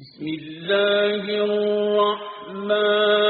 بسم الله الرحمن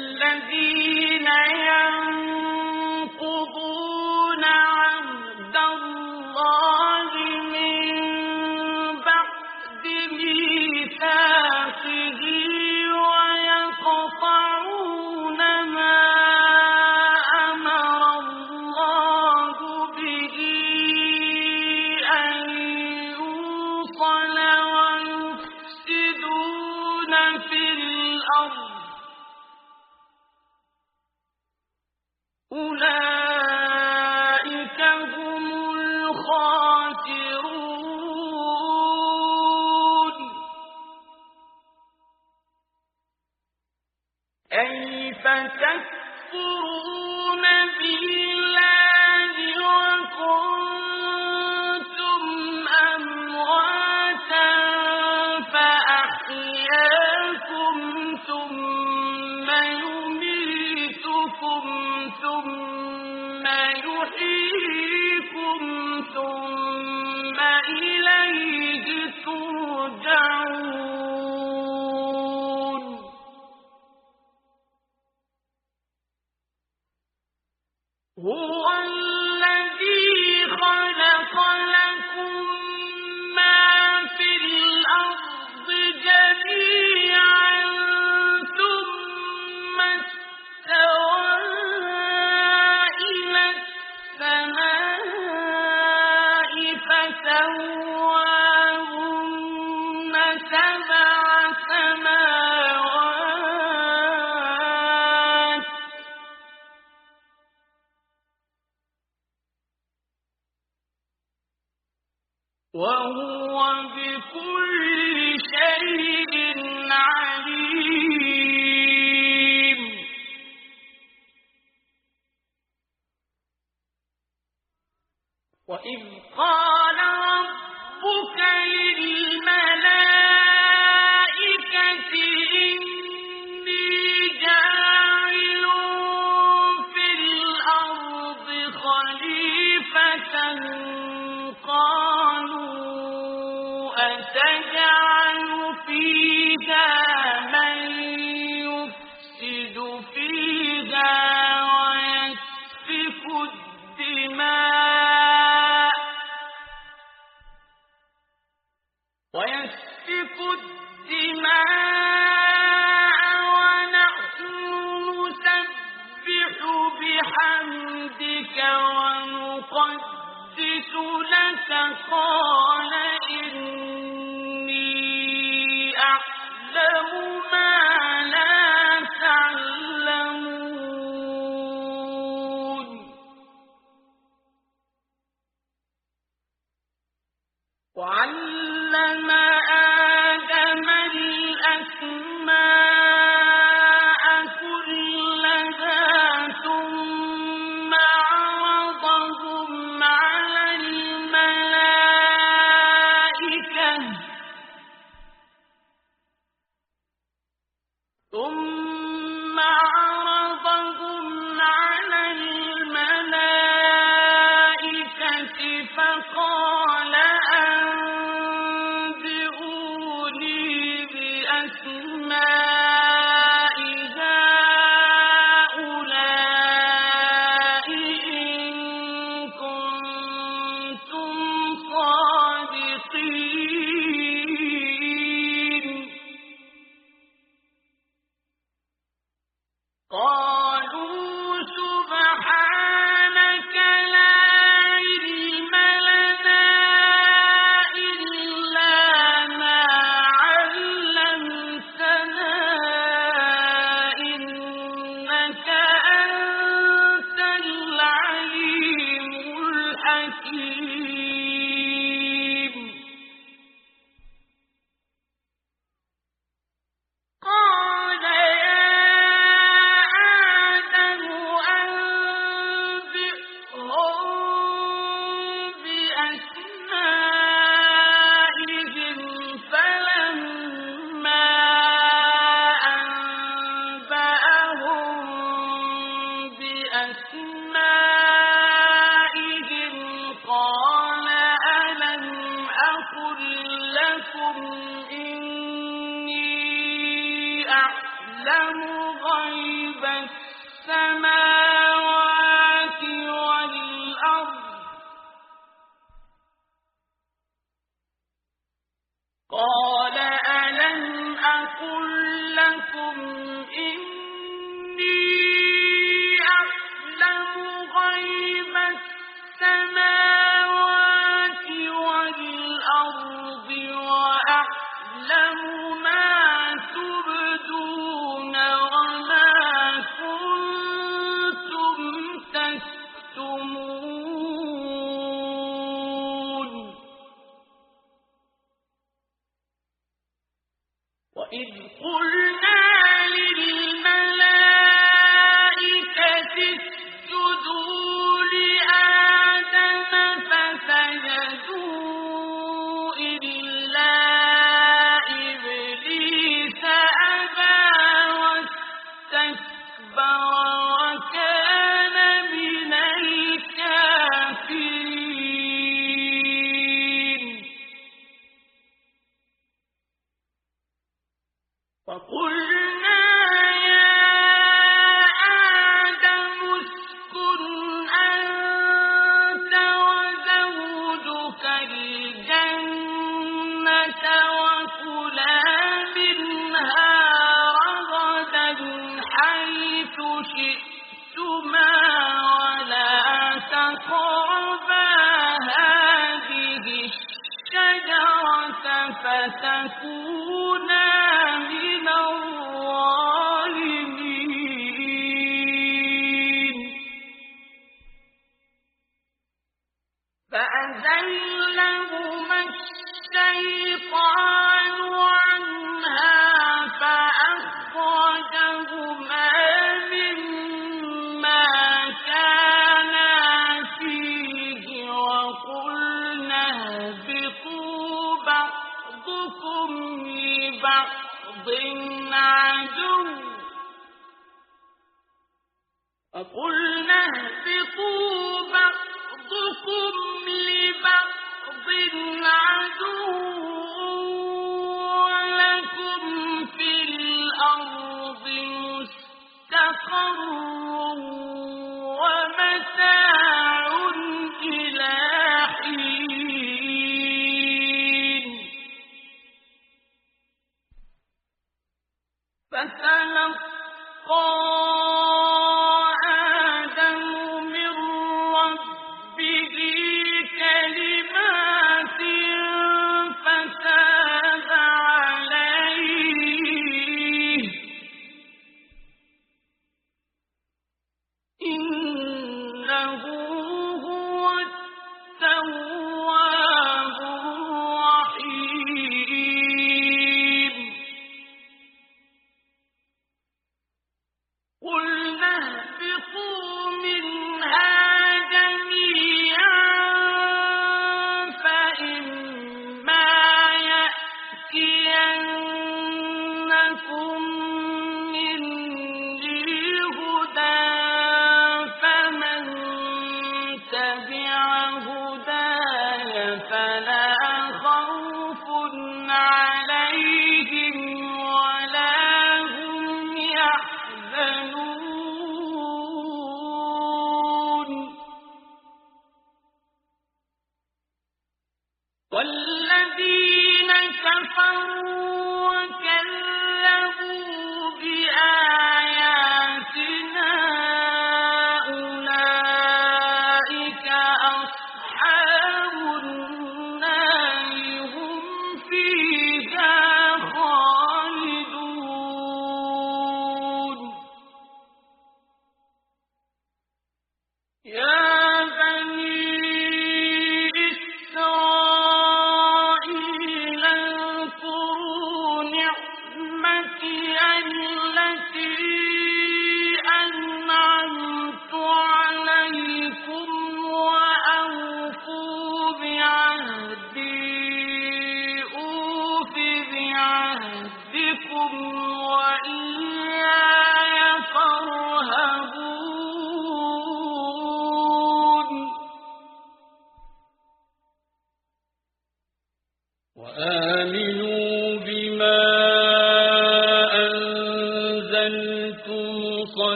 الذين ينقضون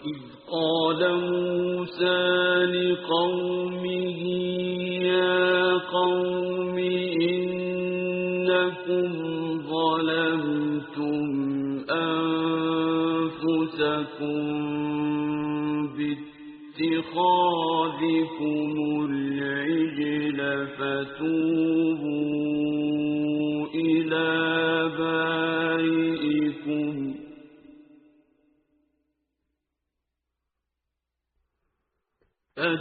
وإذ قال موسى لقومه يا قوم إن إنكم ظلمتم أنفسكم باتخاذكم العجل فتوبوا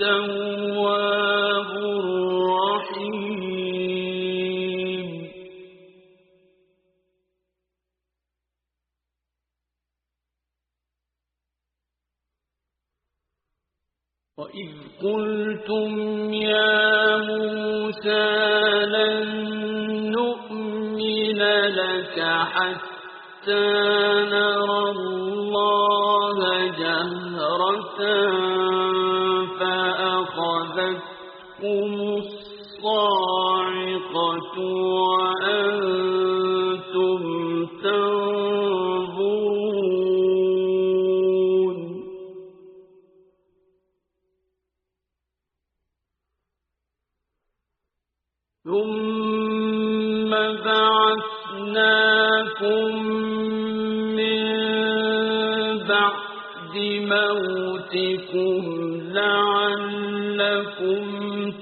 التواب الرحيم. وإذ قلتم يا موسى لن نؤمن لك حتى نرى الله جهرة الصاعقة وأنتم تنظرون. ثم بعثناكم من بعد موتكم لعلكم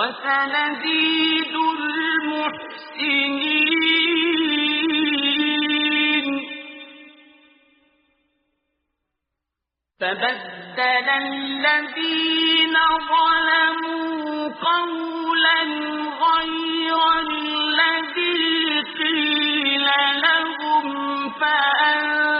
وسنزيد المحسنين. فبدل الذين ظلموا قولا غير الذي قيل لهم فأنزلنا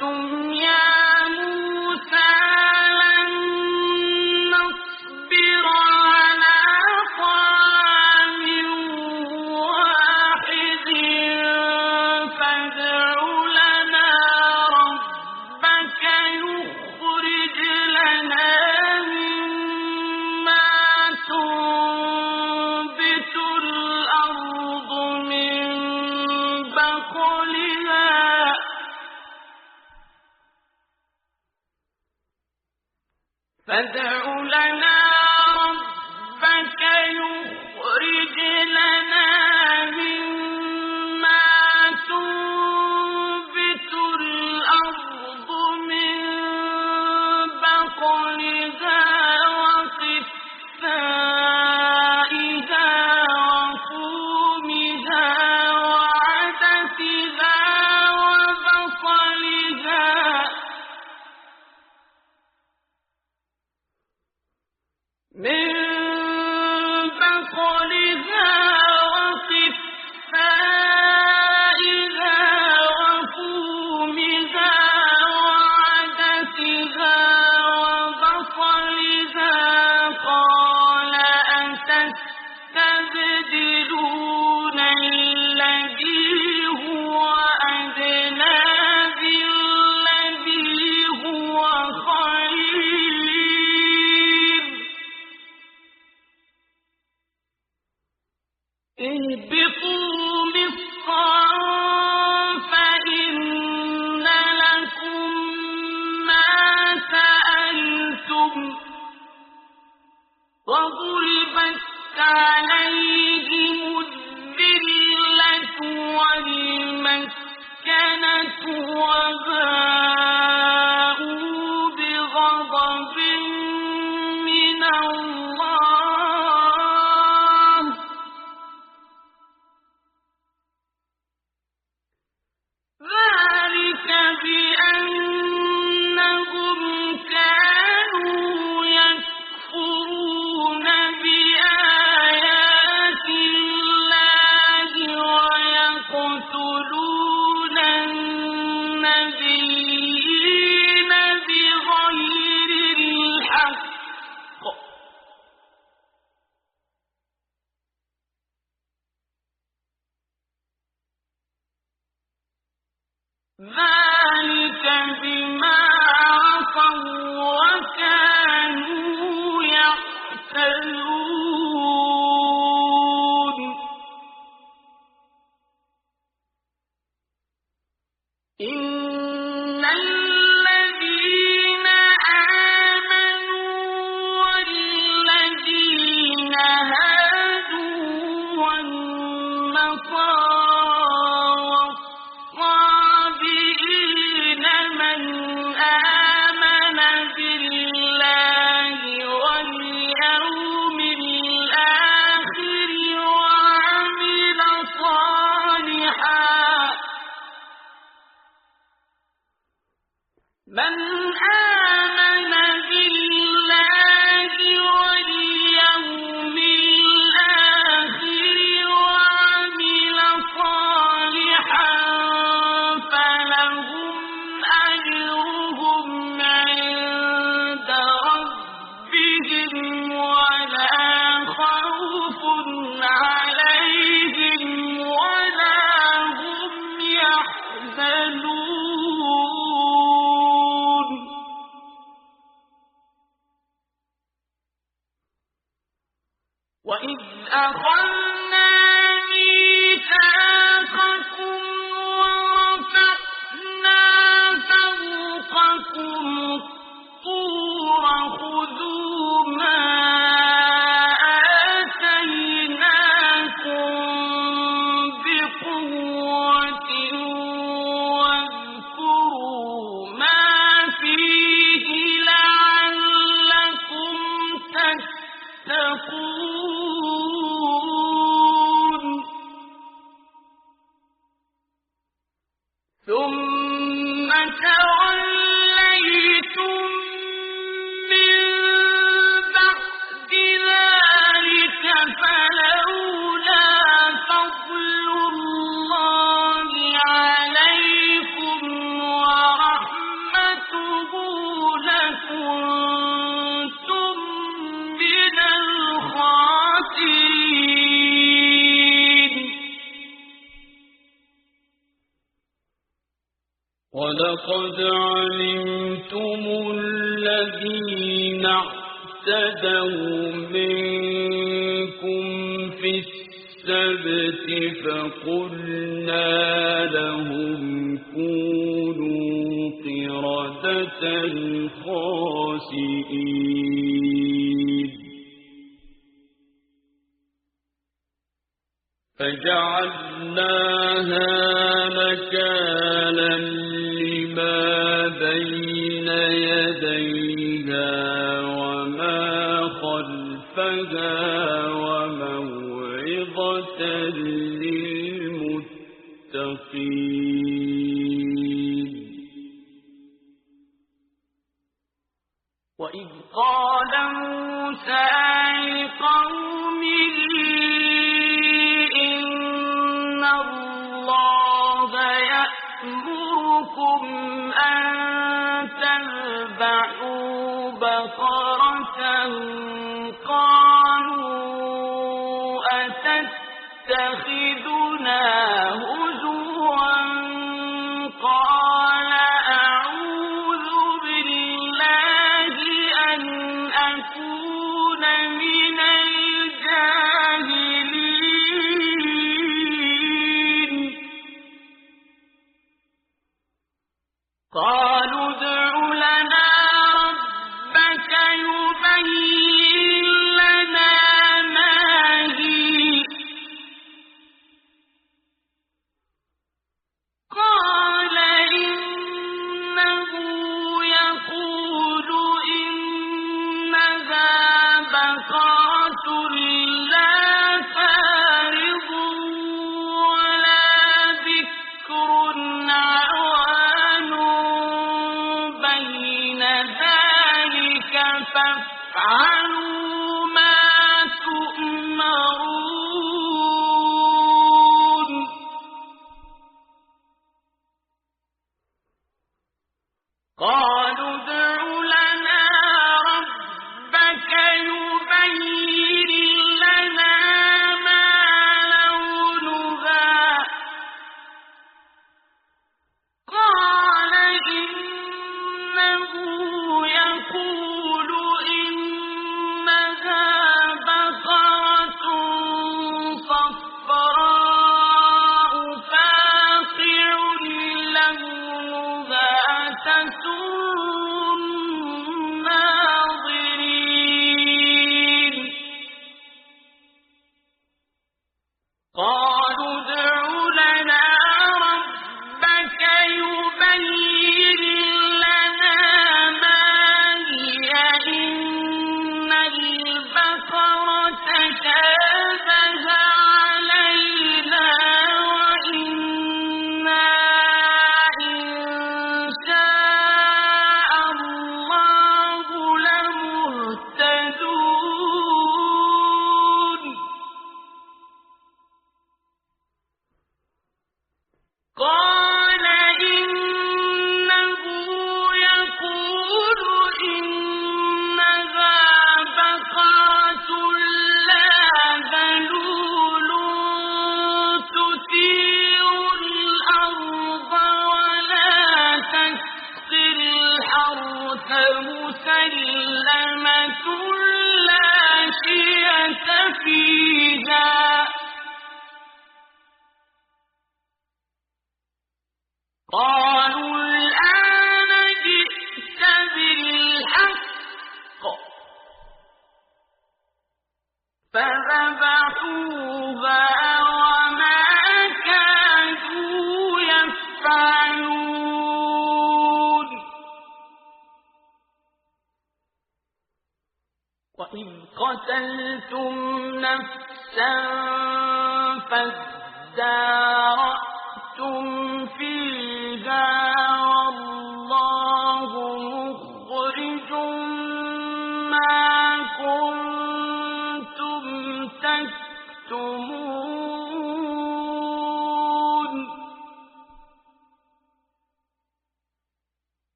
قلتم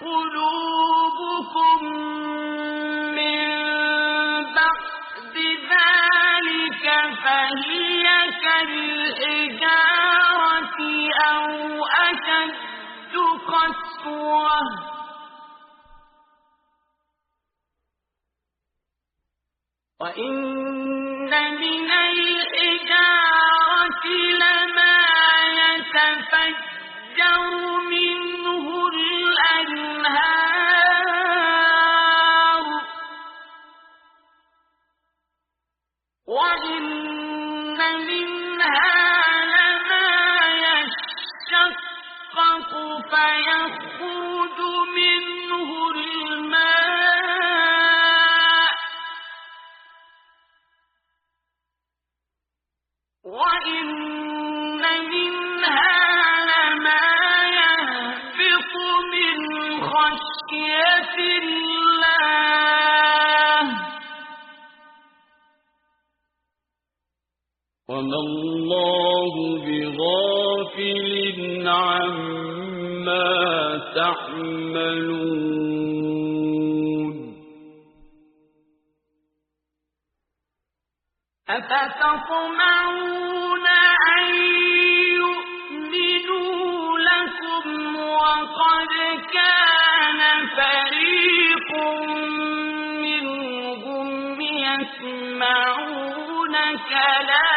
قلوبكم من بعد ذلك فهي كالحجارة أو أشد قسوة وإن وما الله بغافل عما تحملون أفتطمعون أن يؤمنوا لكم وقد كان فريق منهم يسمعون كلام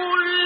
كل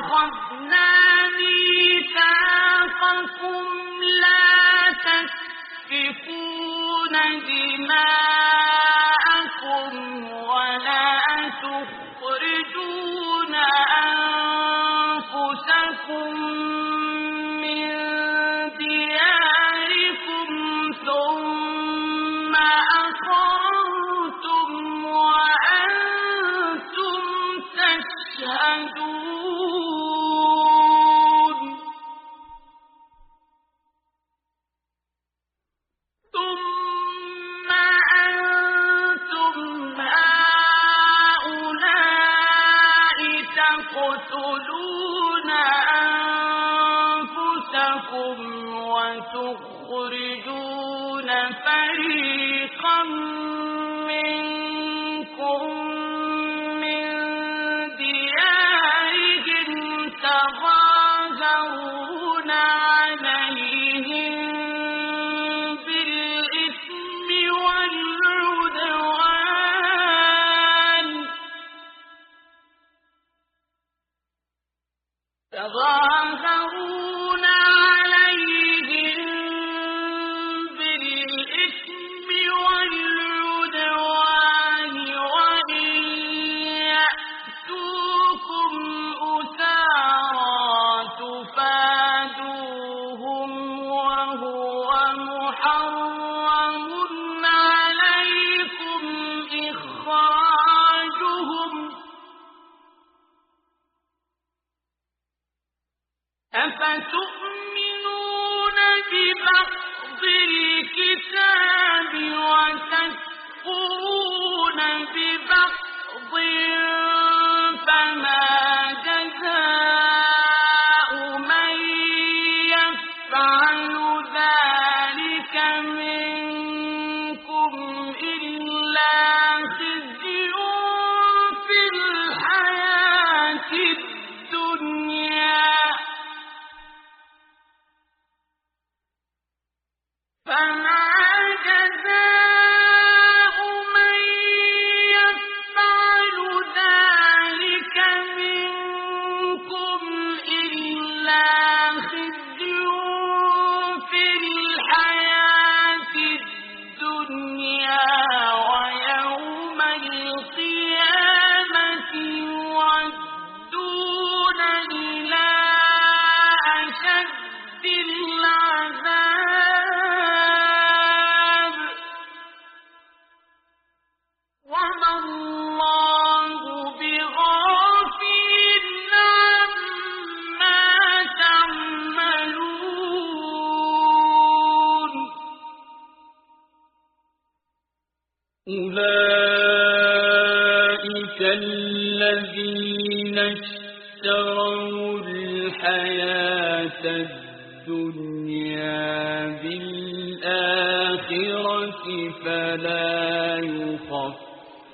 أفتؤمنون ببعض الكتاب وتكفرون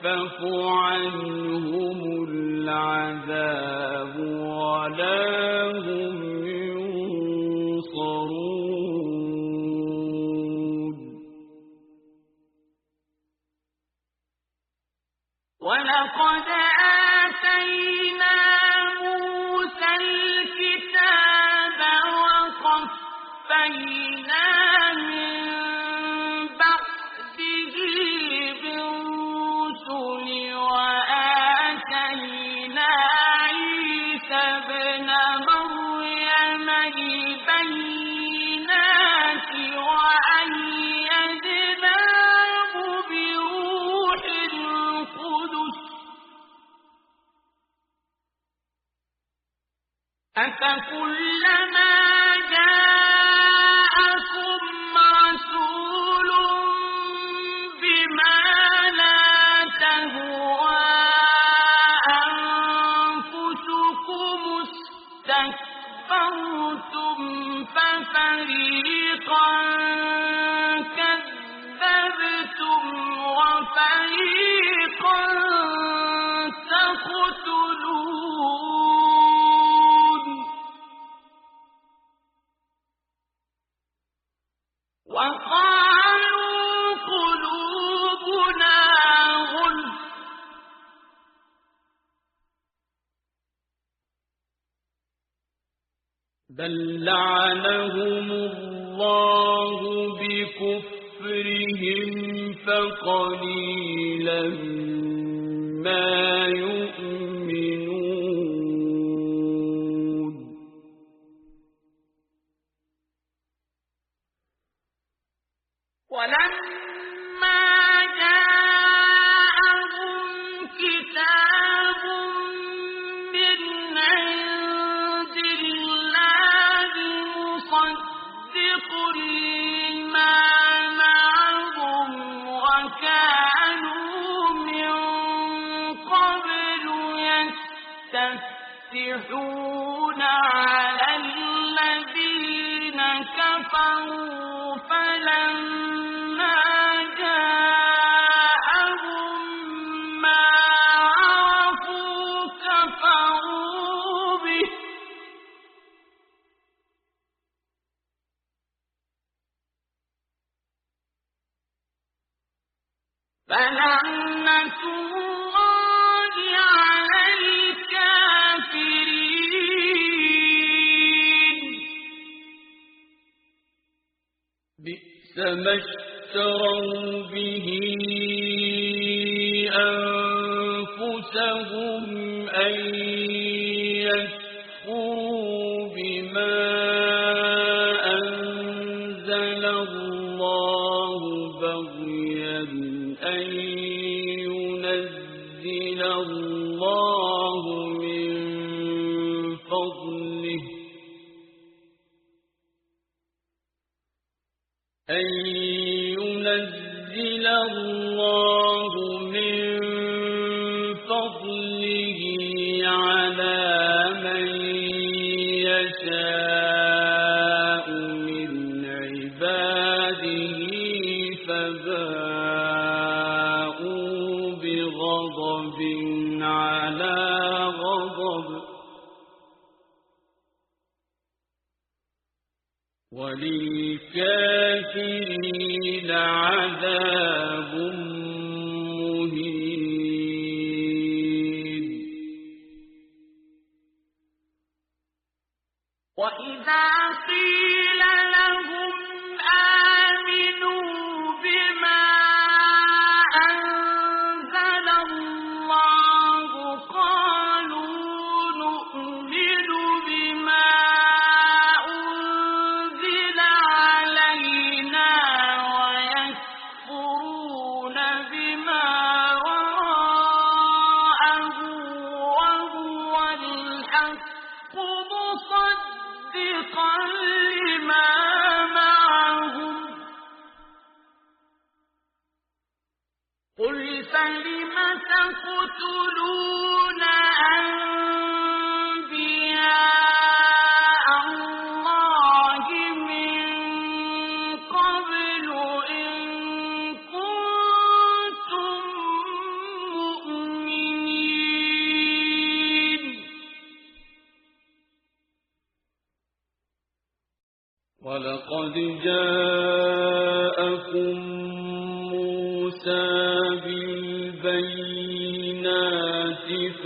بل قل فلم تقتلون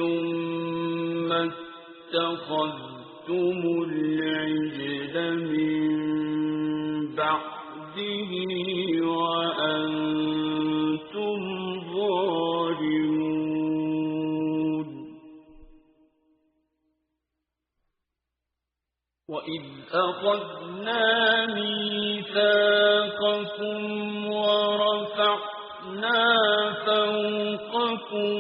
ثم اتخذتم العجل من بعده وأنتم ظالمون. وإذ أخذنا ميثاقكم ورفعنا فوقكم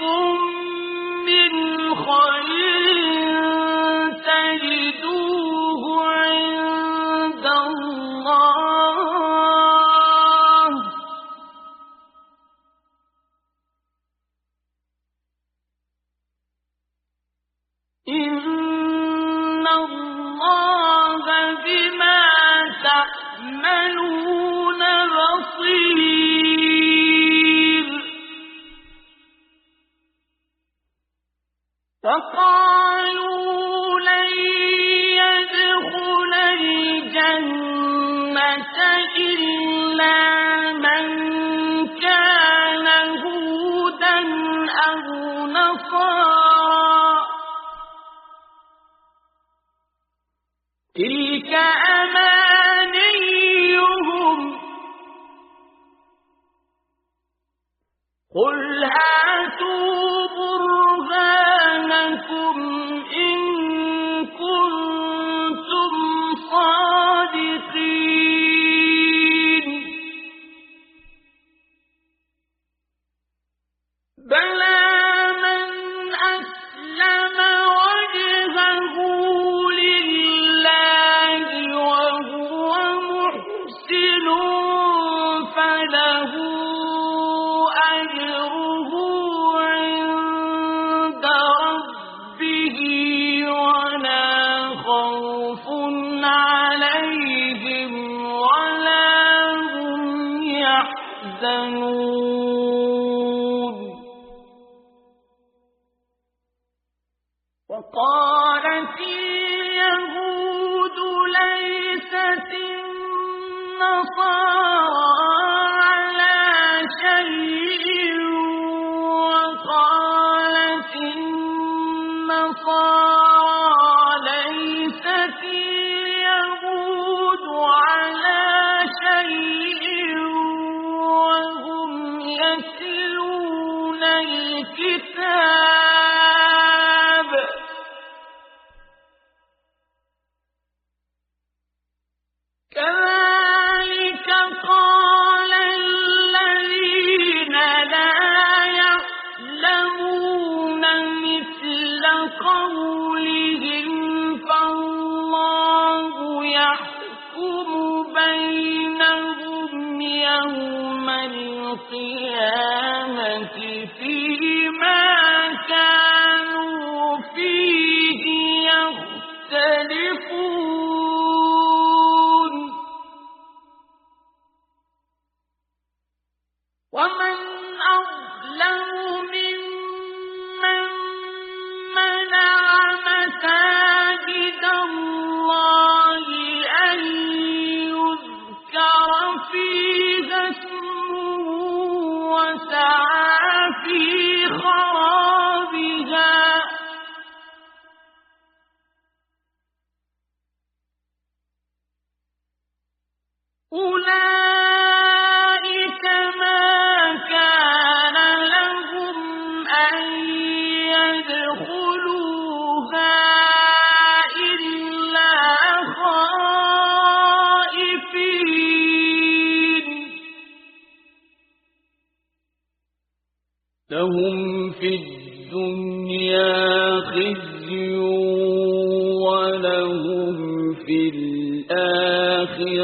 لأنفسكم من خير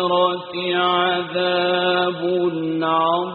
الآخرة عذاب عظيم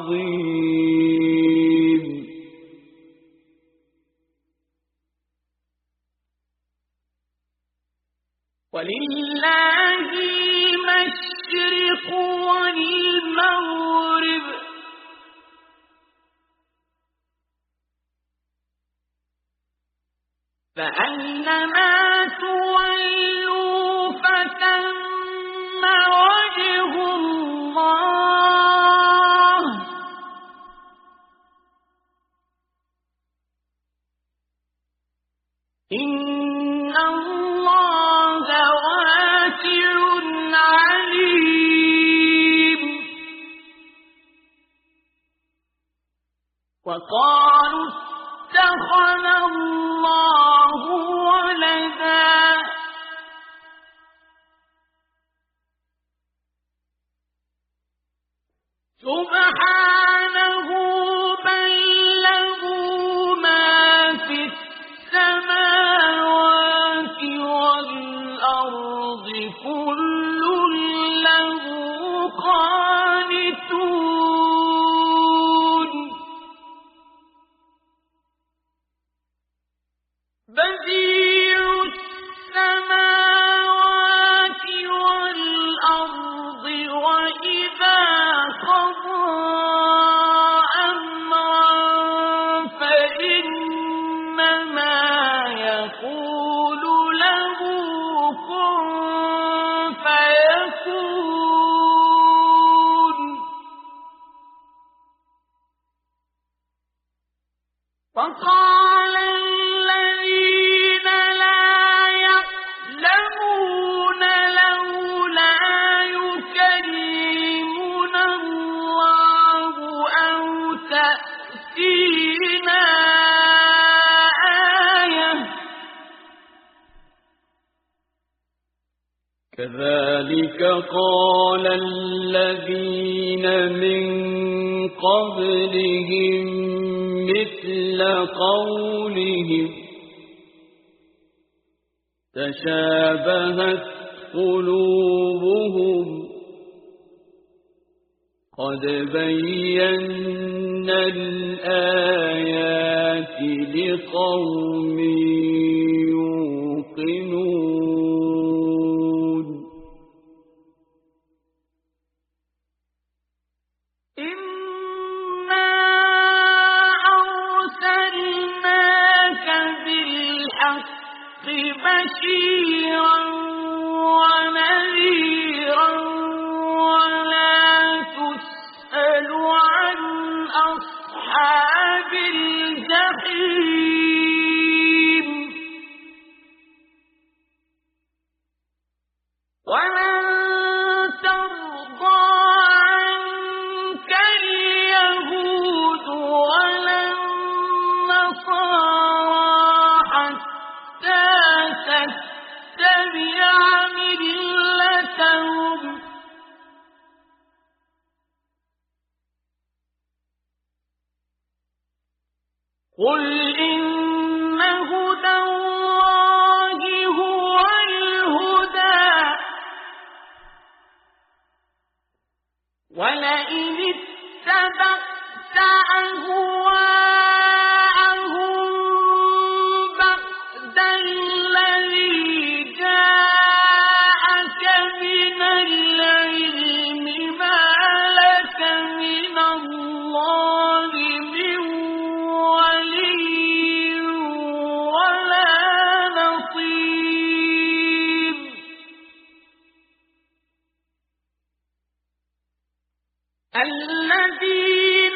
الذين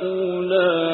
فأولئك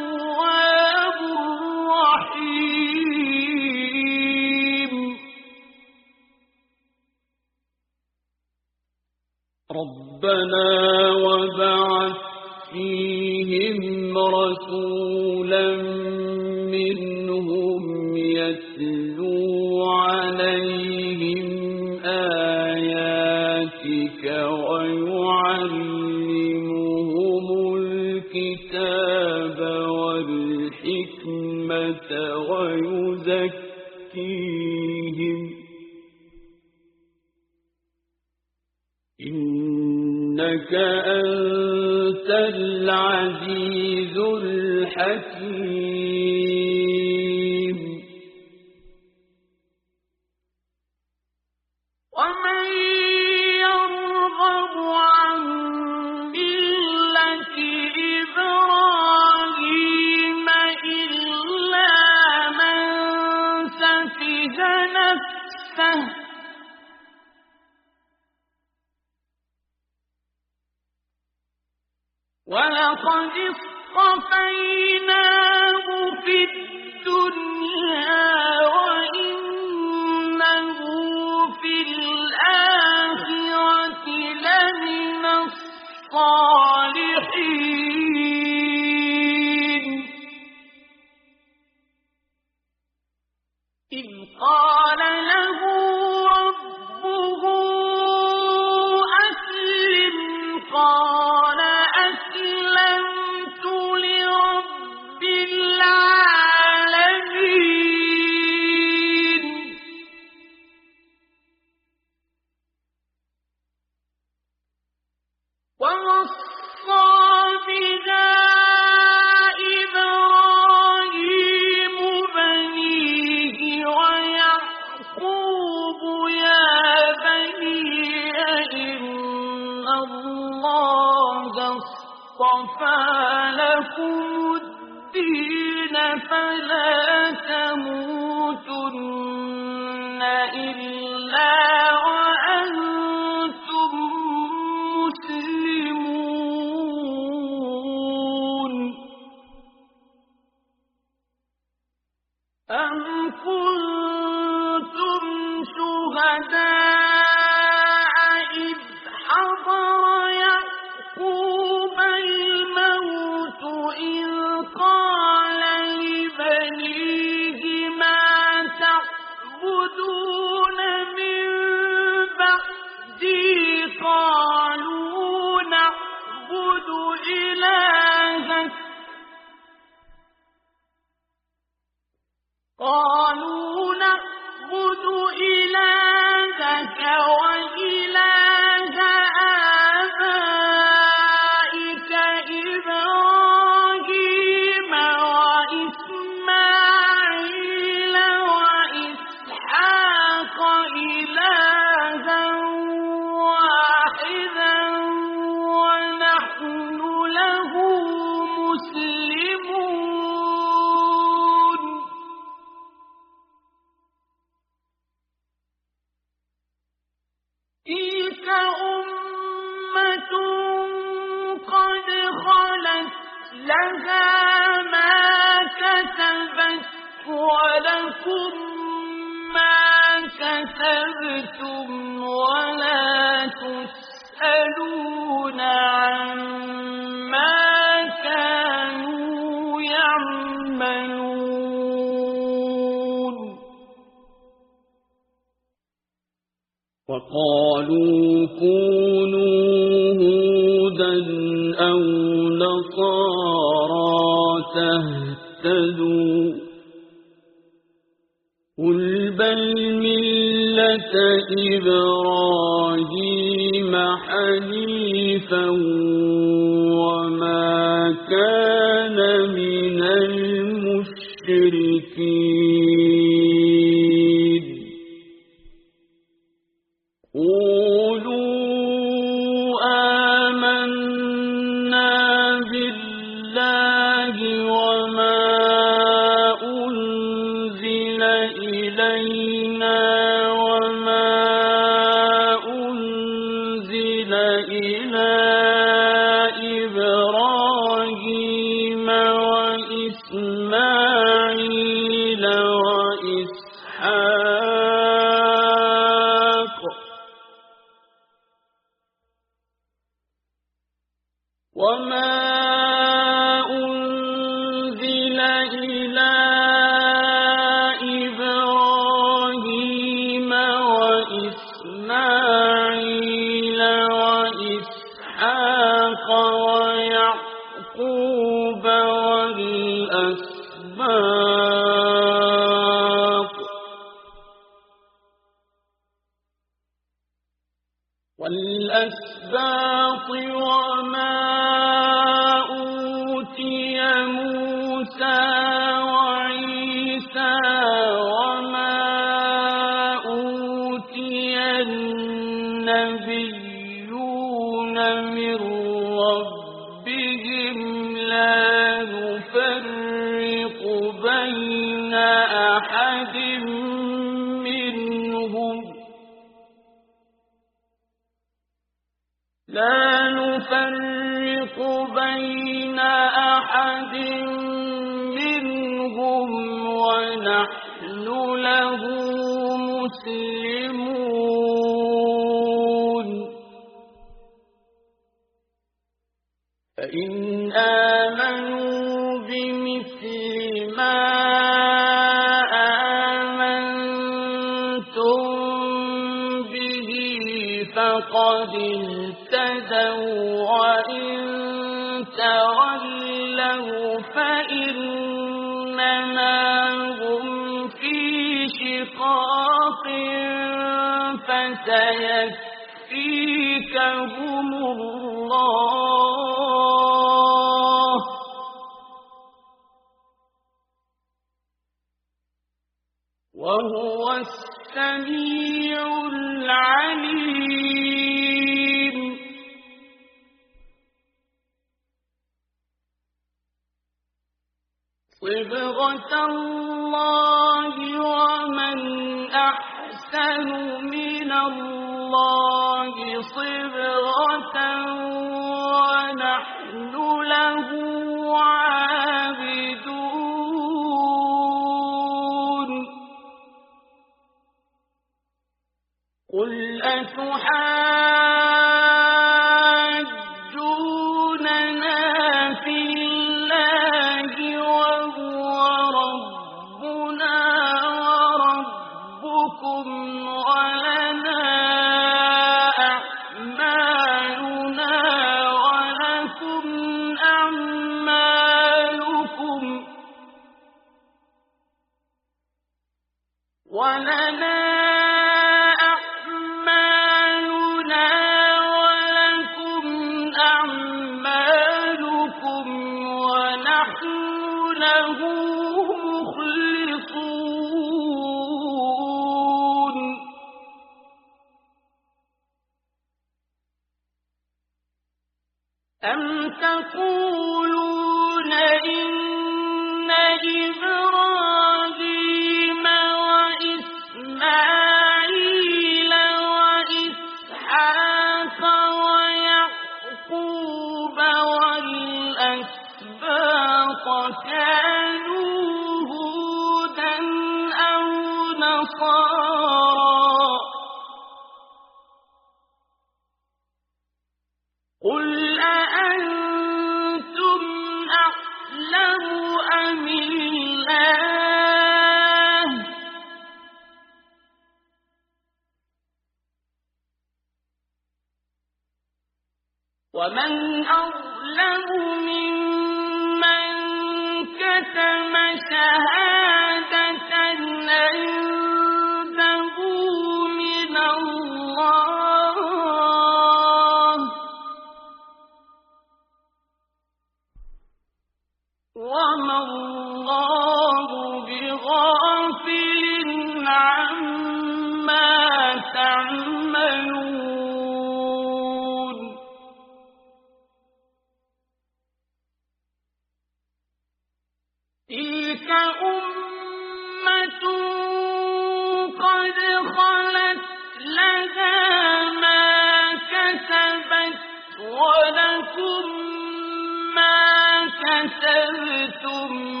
كسبتم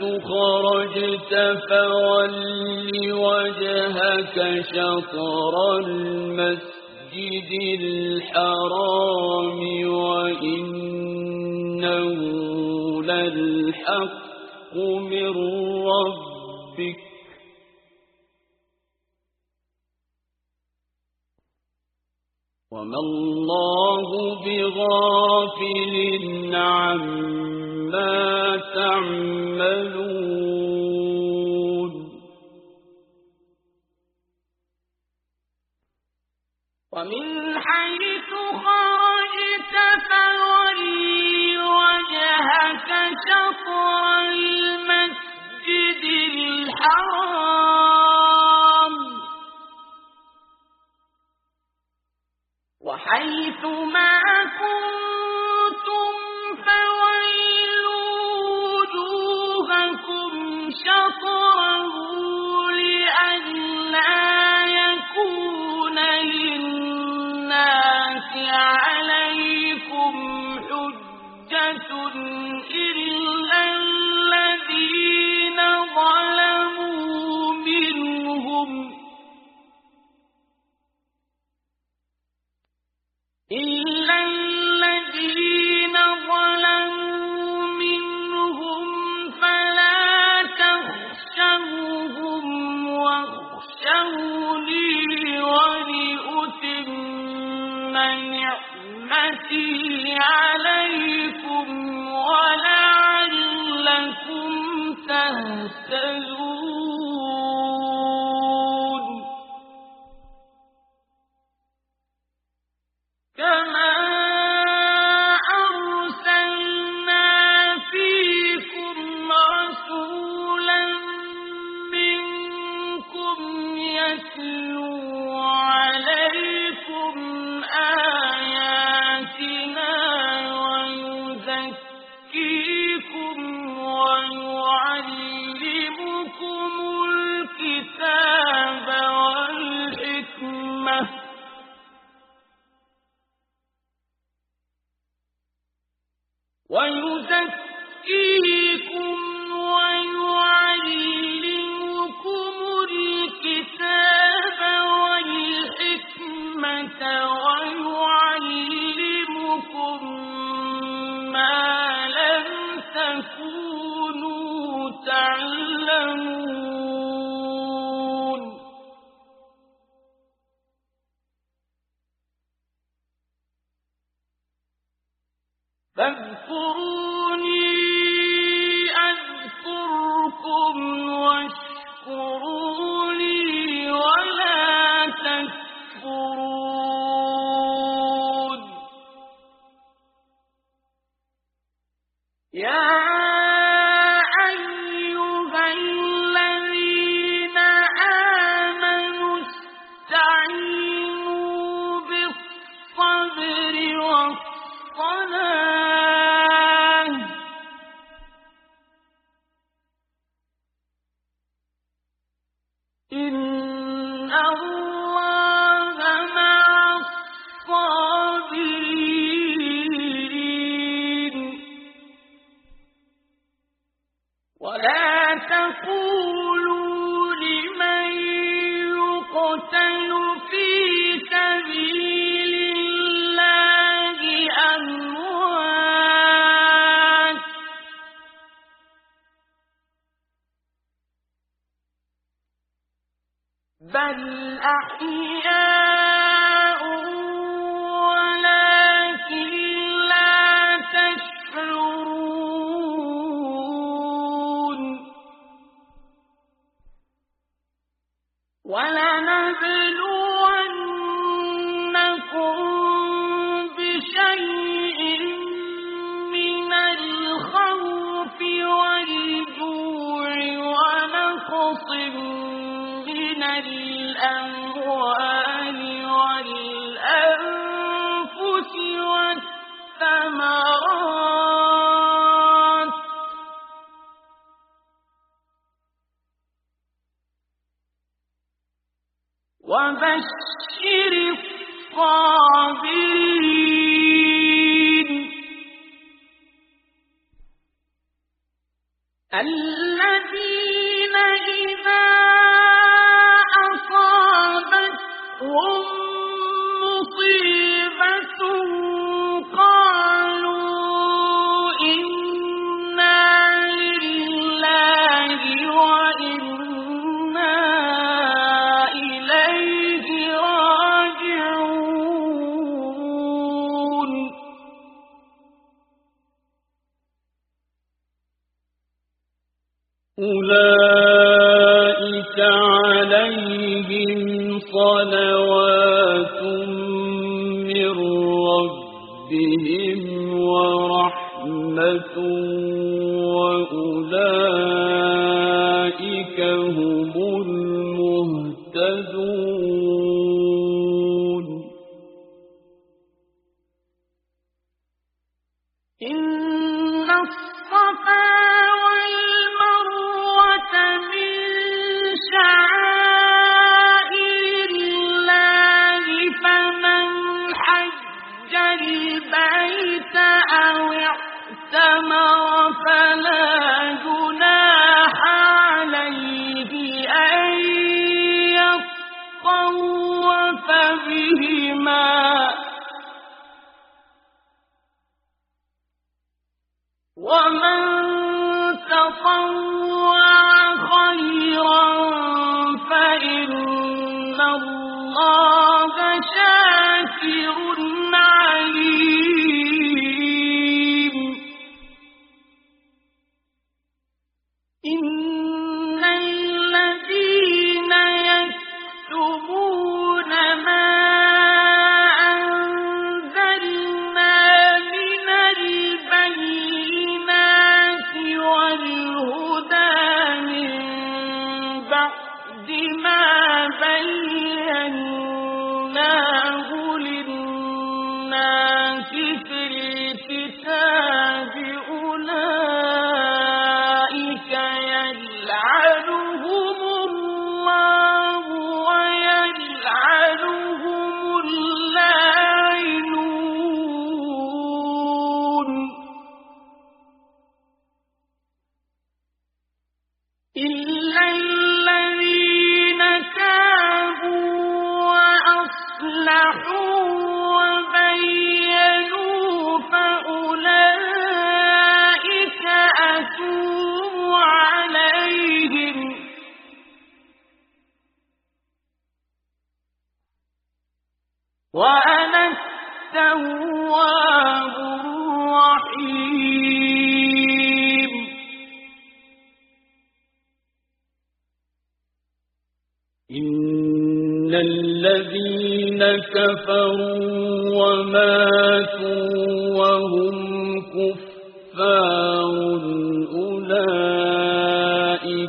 خرجت فول وجهك شطر المسجد الحرام وإنه للحق من ربك وما الله بغافل عما تعملون ومن حيث خرجت فولي وجهك شطر المسجد الحرام وحيث ما كنت عليكم ولعلكم تهتدون ويزكيكم ويعلمكم الكتاب والحكمة ويعلمكم ما لم تكون فاذكروني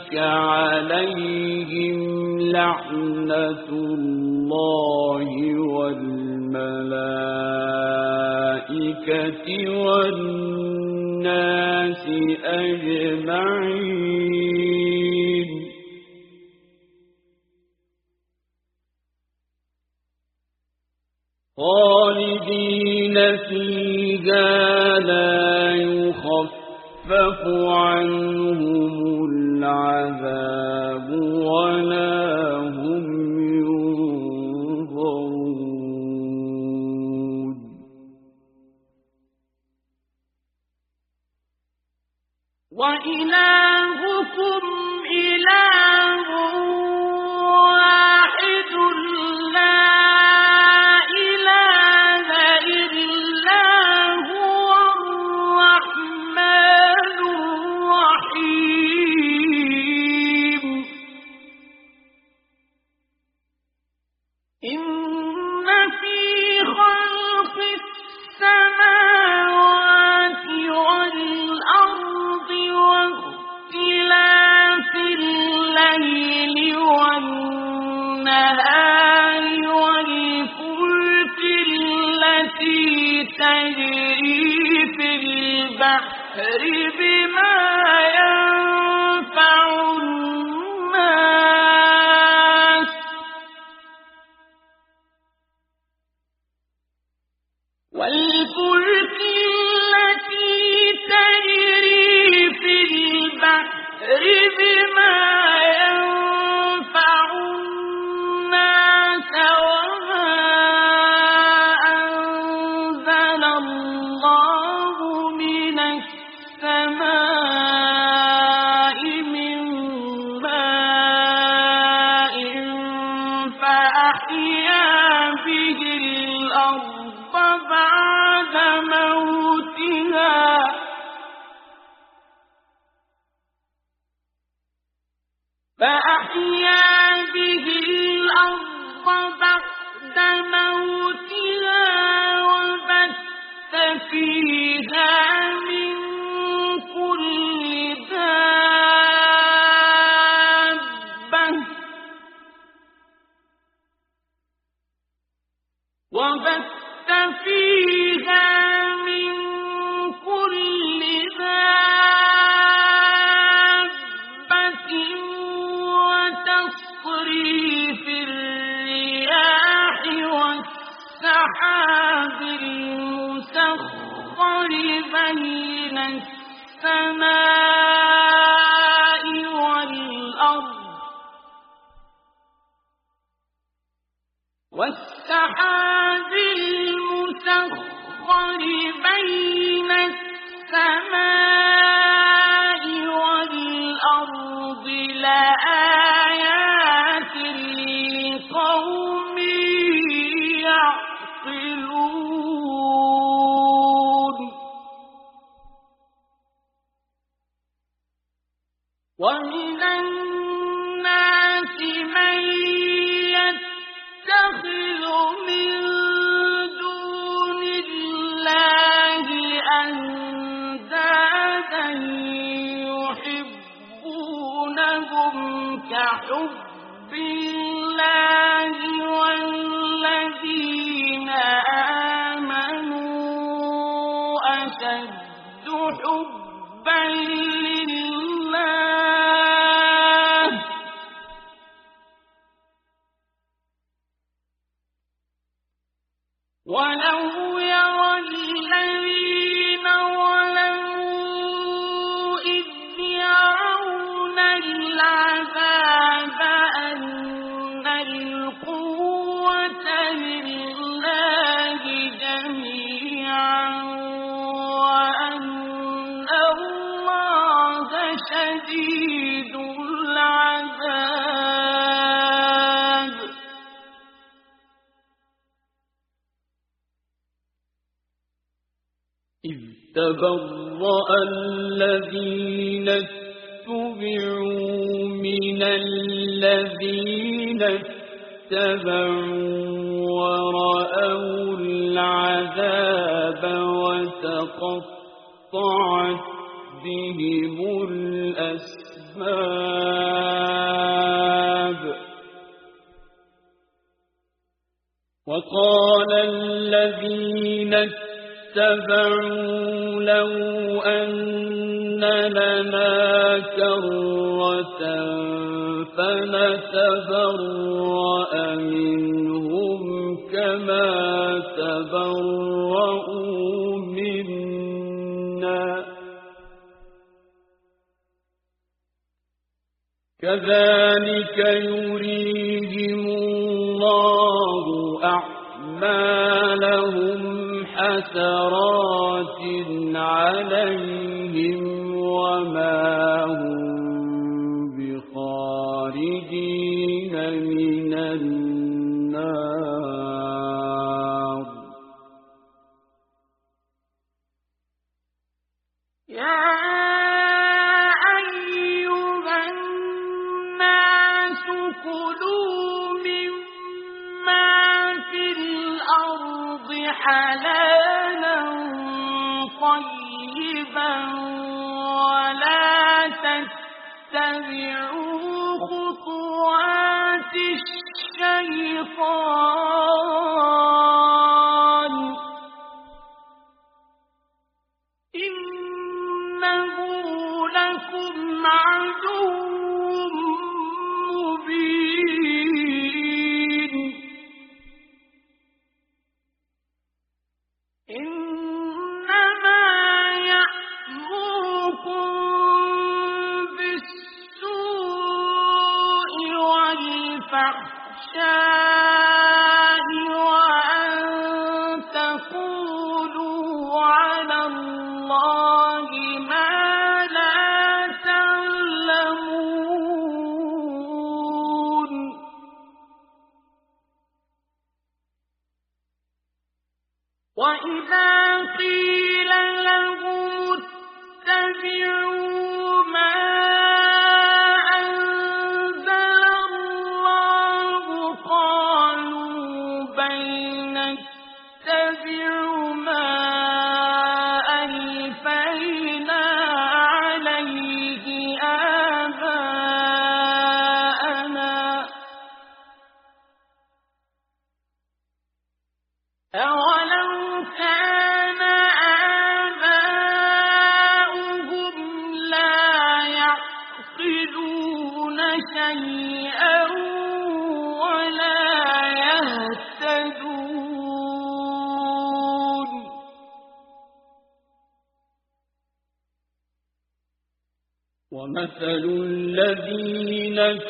أولئك عليهم لعنة الله والملائكة والناس أجمعين. خالدين فيها لا يخفف عنهم العذاب اتبعوا ورأوا العذاب وتقطعت بهم الأسباب وقال الذين اتبعوا لو أن لنا كرة فنتبرأ كذلك يريد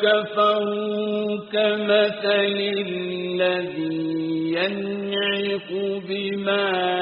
كفروا كمثل الذي ينعق بما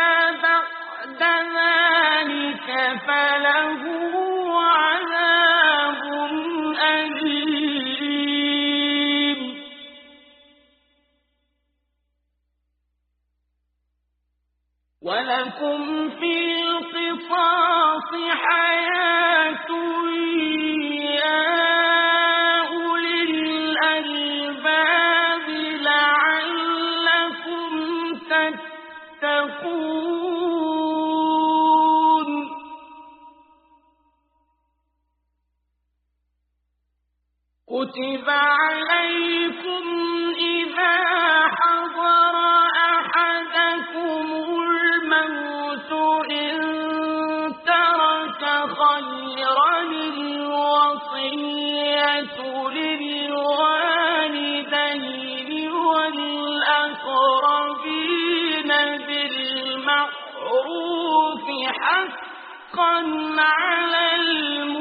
على المتقين.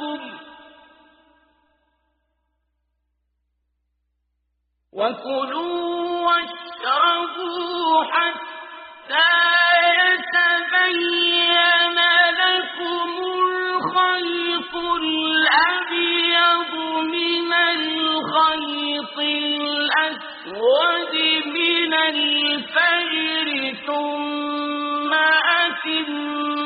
معكم وكلوا واشربوا حتى يتبين لكم الخيط الأبيض من الخيط الأسود من الفجر ثم أتم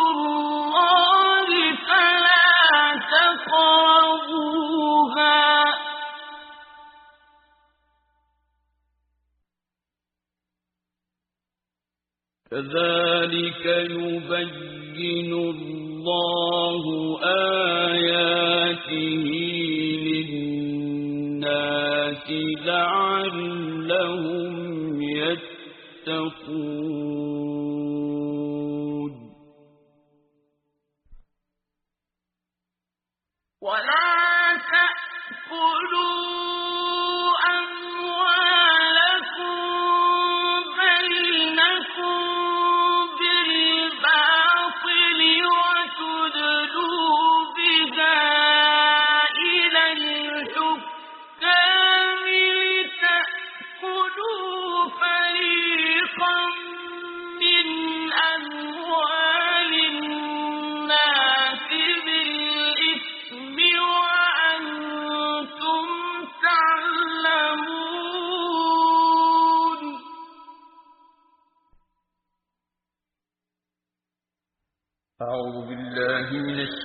فسقاوها كذلك يبين الله آياته للناس لعلهم يتقون يَأْكُلُونَ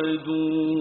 تعتدوا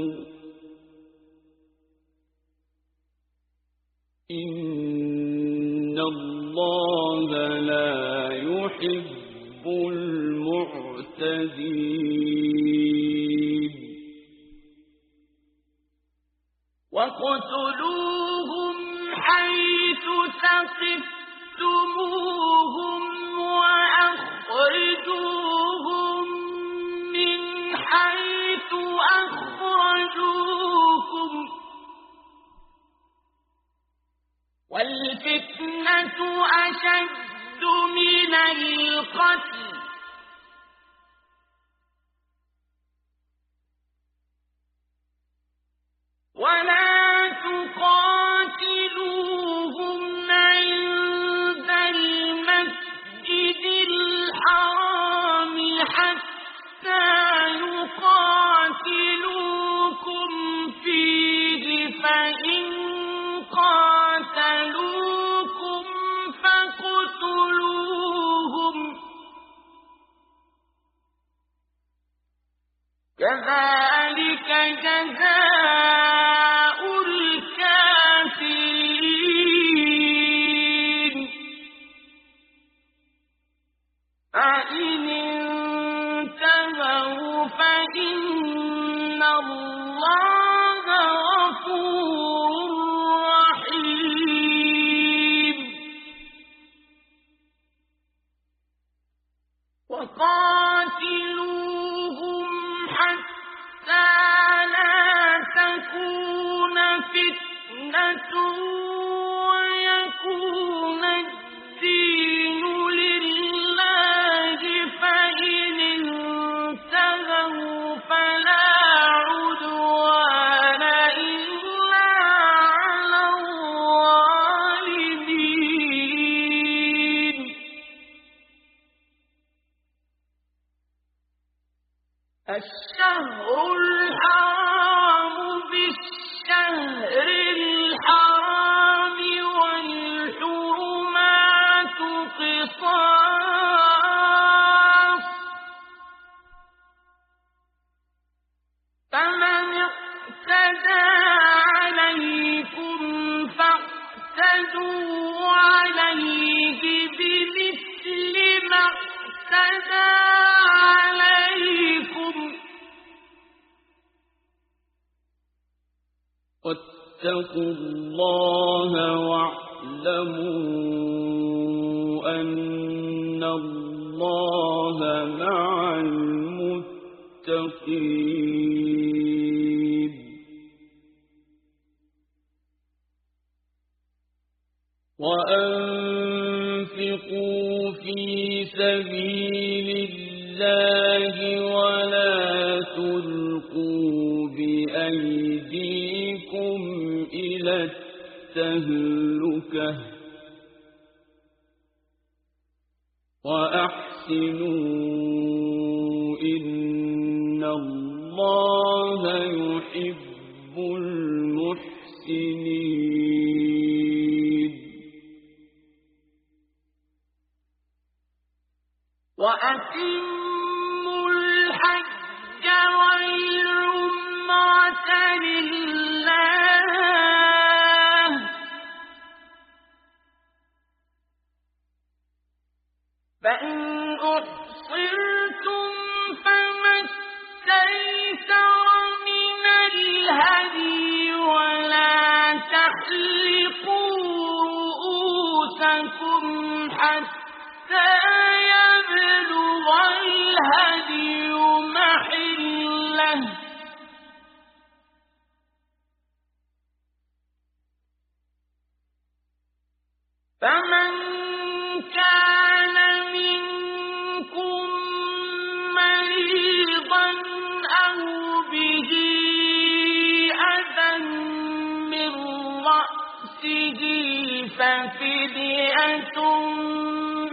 ففدية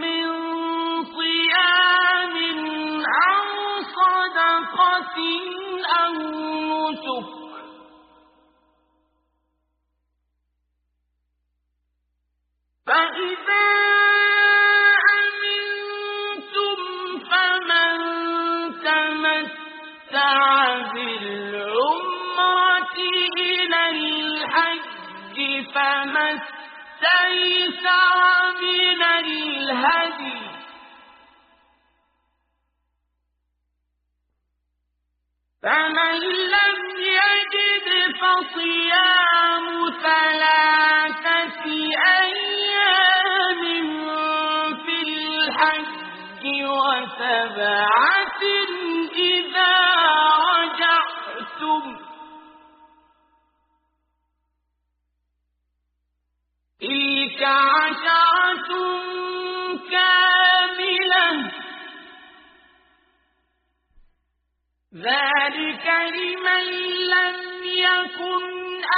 من صيام أو صدقة فإذا أمنتم فمن تمتع بالعمرة إلى الحج فما استيسر من الهدي. فمن لم يجد فصيام ثلاثة أيام في الحج وسبعة تلك عشرة كاملة. ذلك لمن لم يكن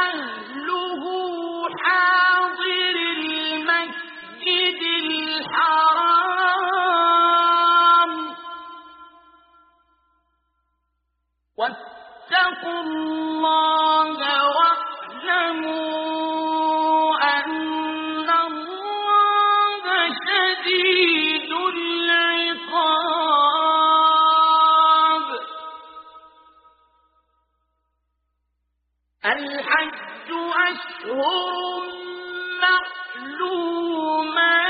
أهله حاضر المسجد الحرام. واتقوا الله واعلموا الحج أشهر معلومات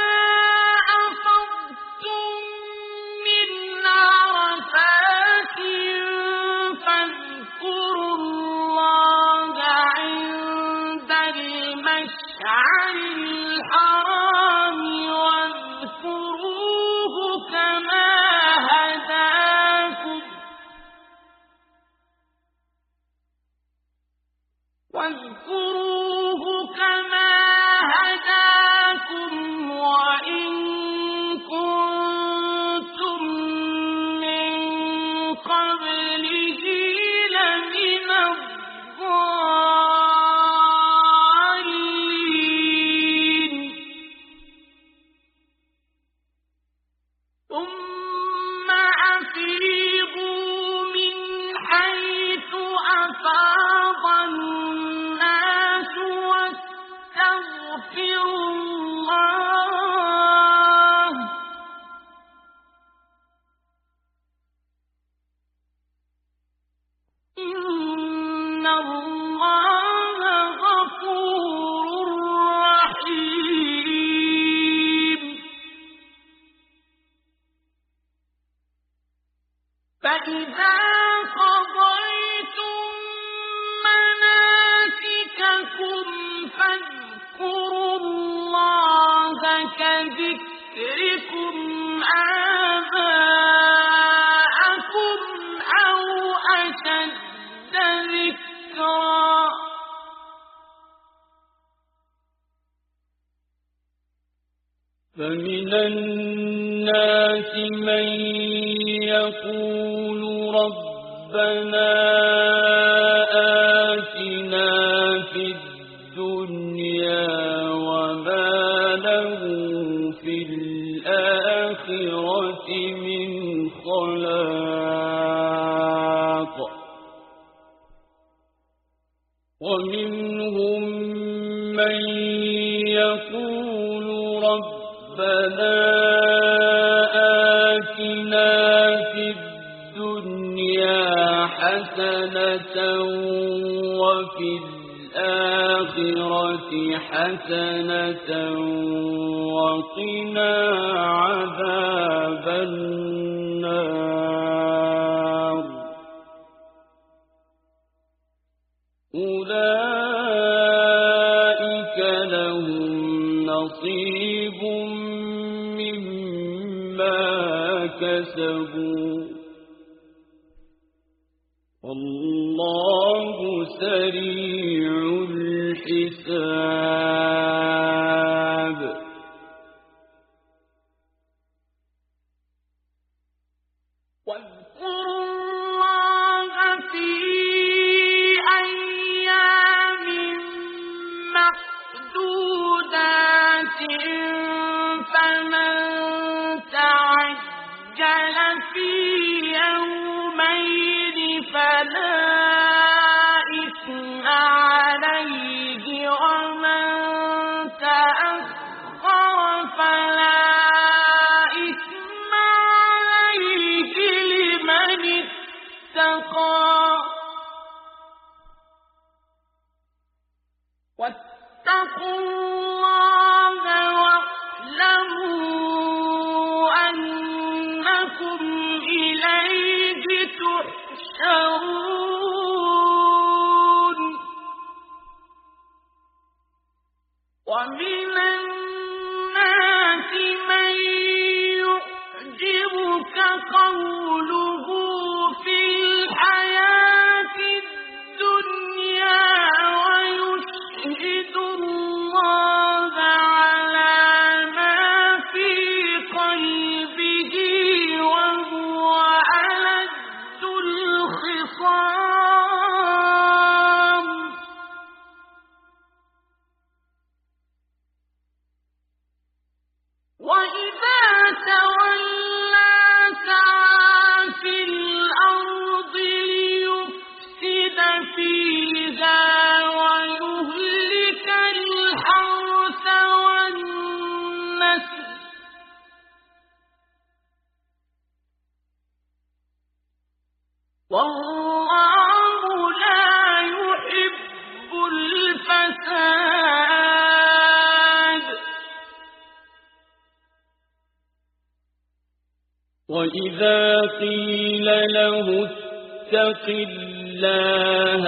وإذا قيل له اتق الله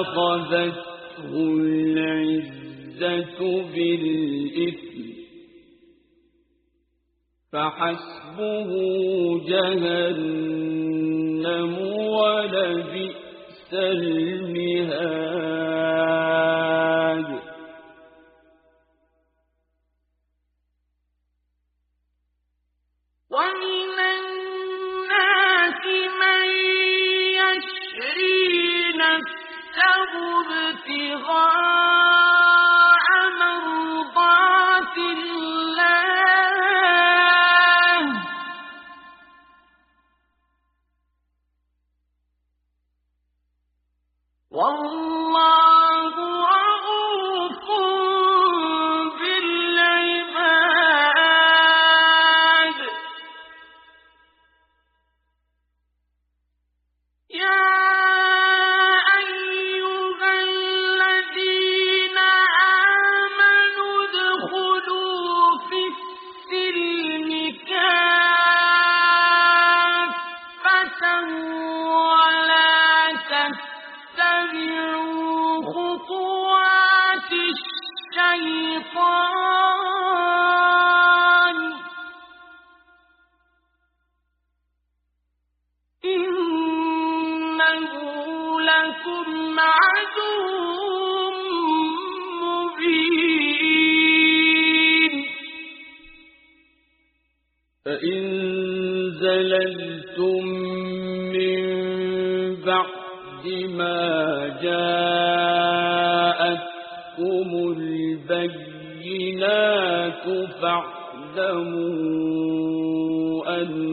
أخذته العزة بالإثم فحسبه جهنم ولبئس المهاد البينات فاعلموا أن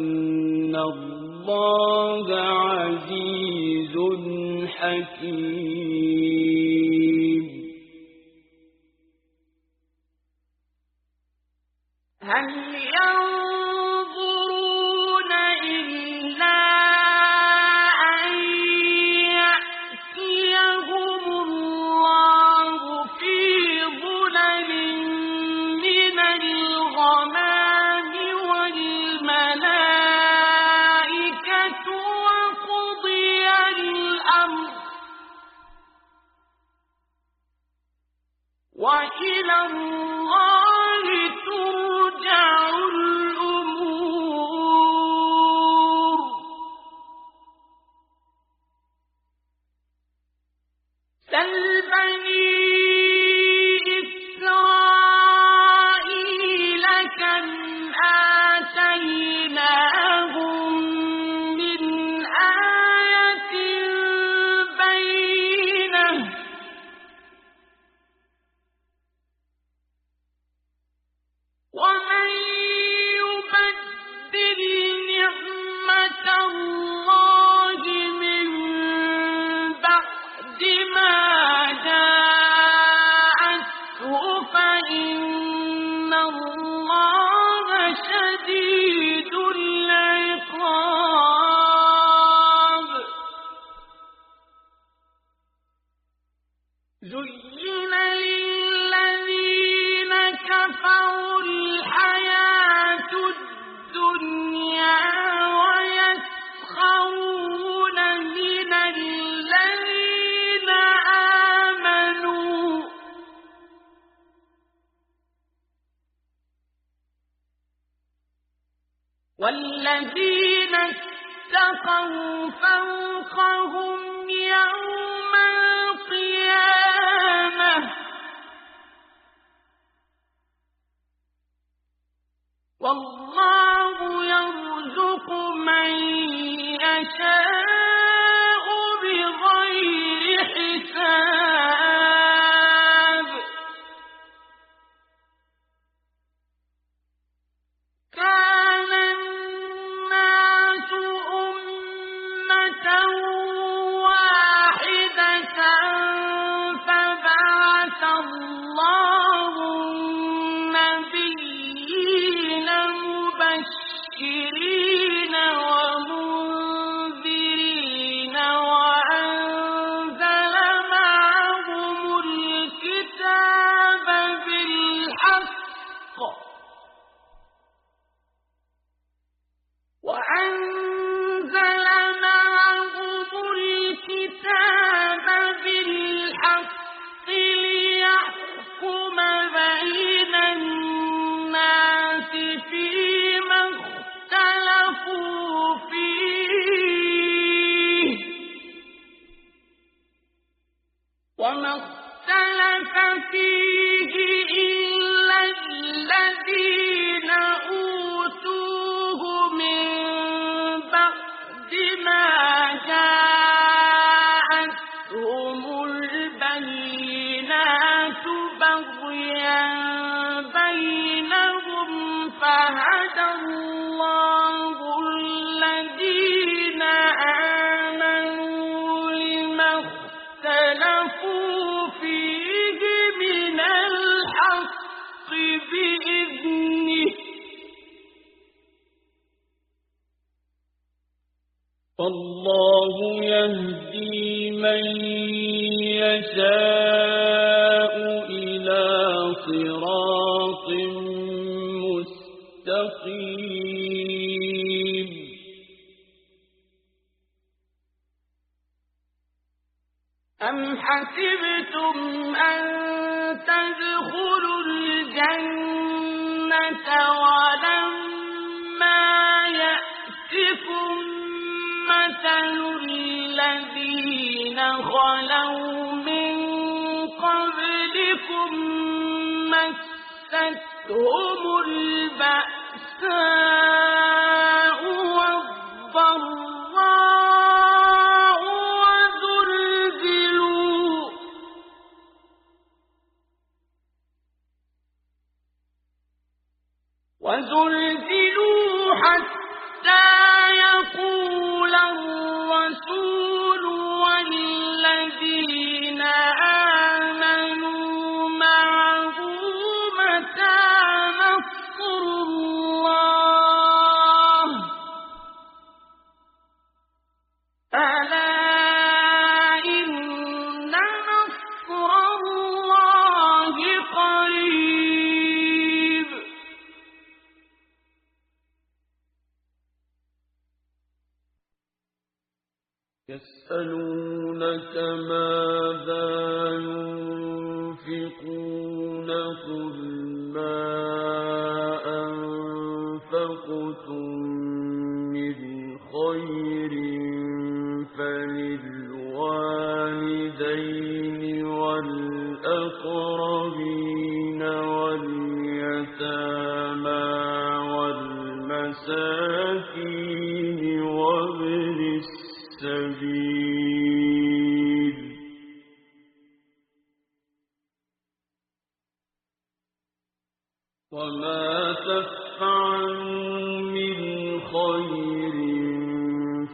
وما تفعلوا من خير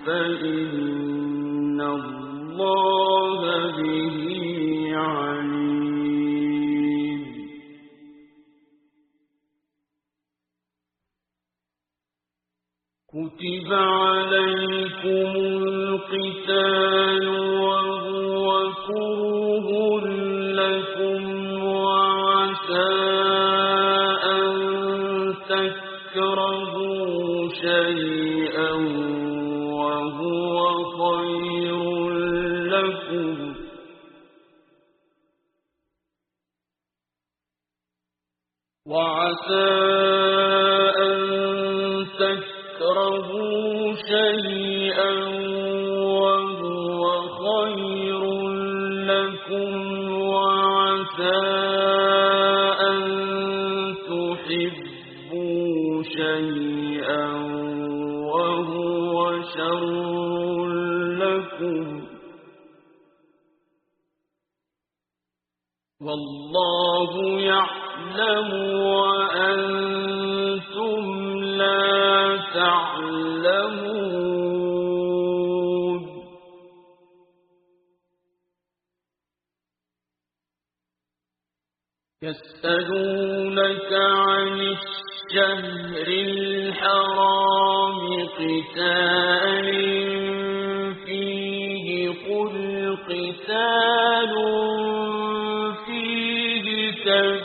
فإن الله به عليم. كتب عليكم القتال عسى أن تكرهوا شيئا يسألونك عن الشهر الحرام قتال فيه قل قتال فيه تبين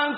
أن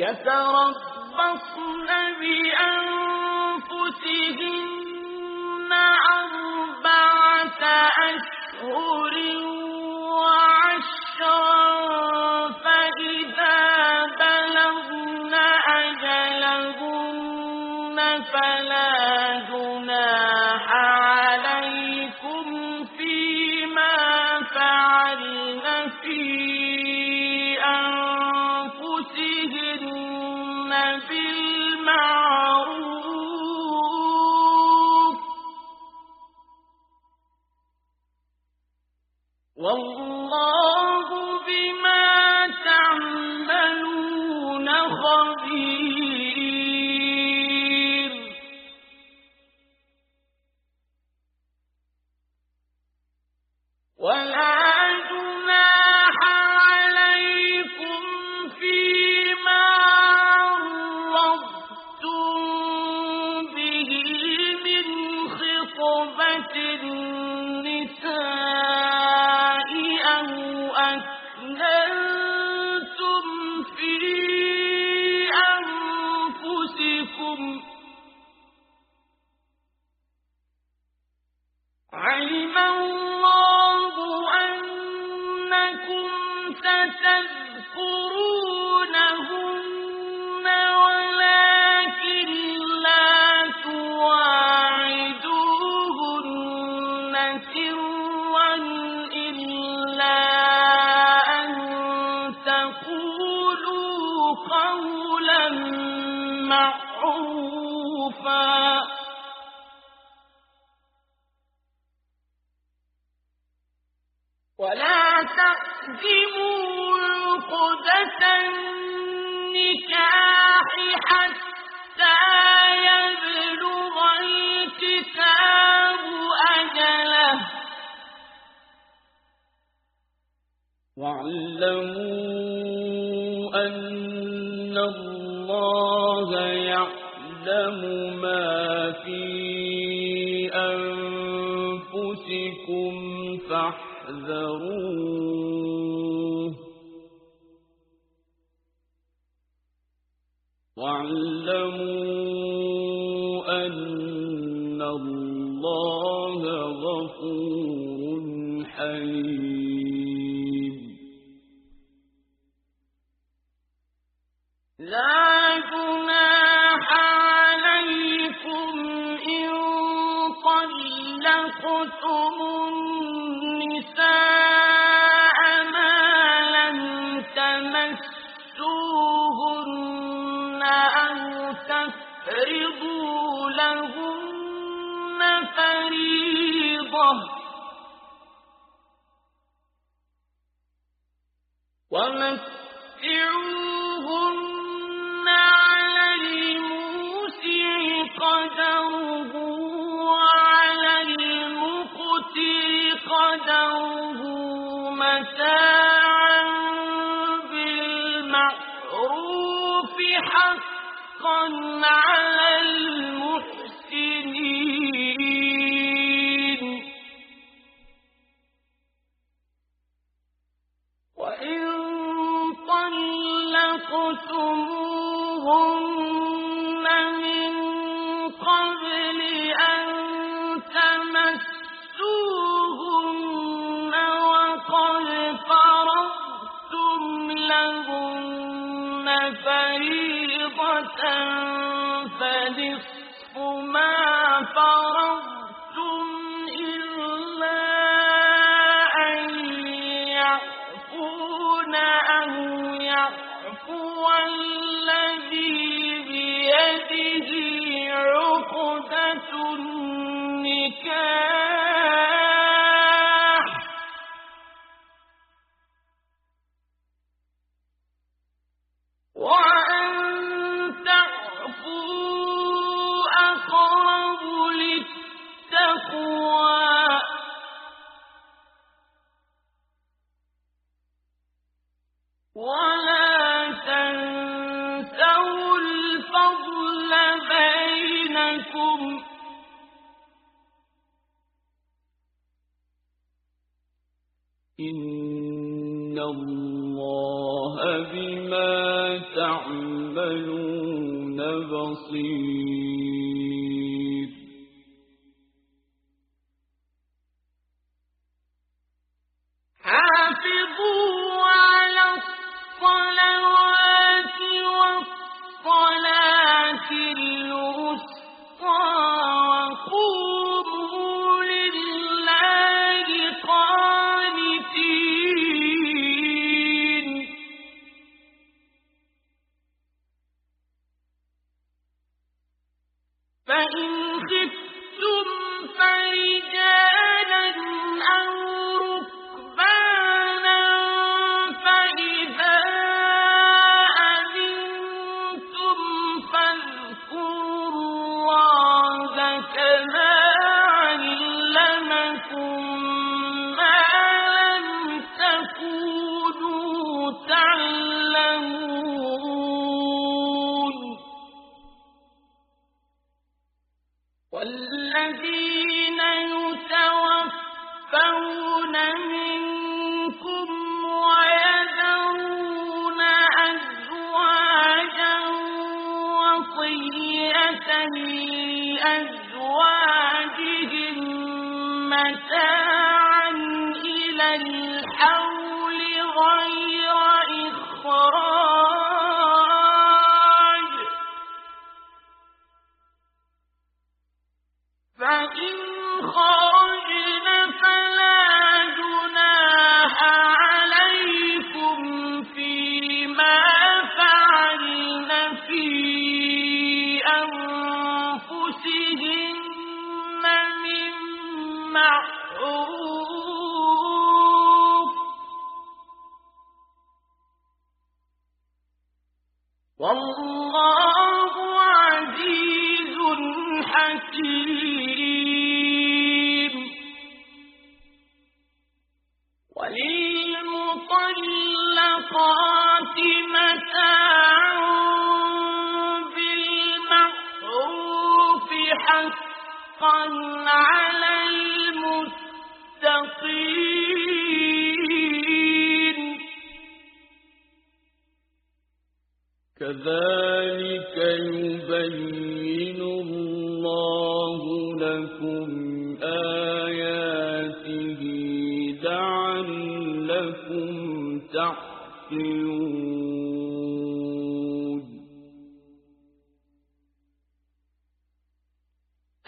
يتربصن بأنفسهن أربعة أشهر وعشرا لله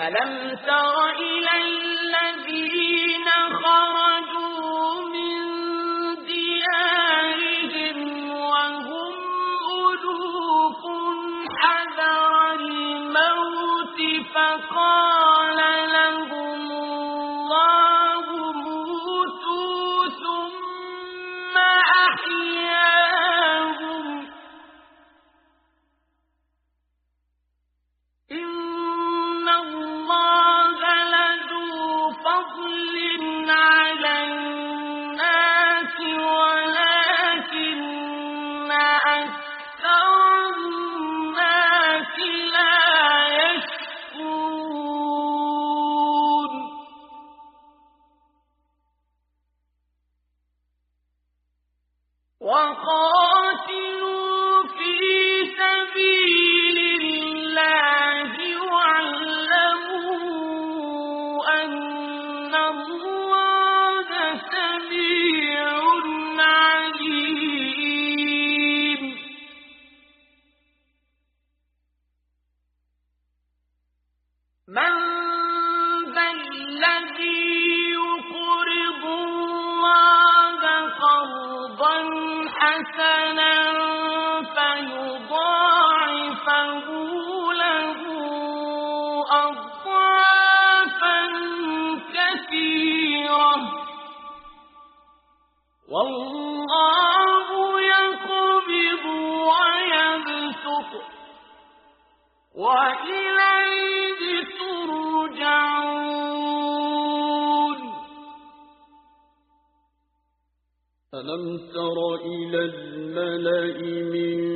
ألم تر إلى الذين ألم تر إلى الملأ من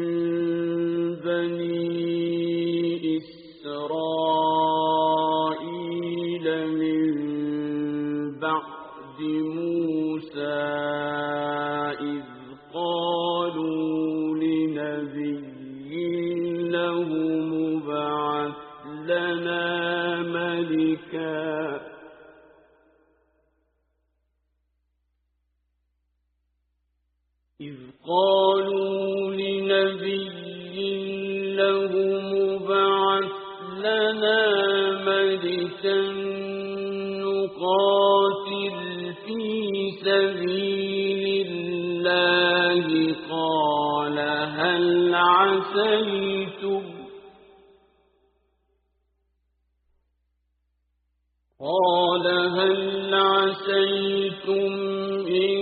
عسيتم قال هل عسيتم إن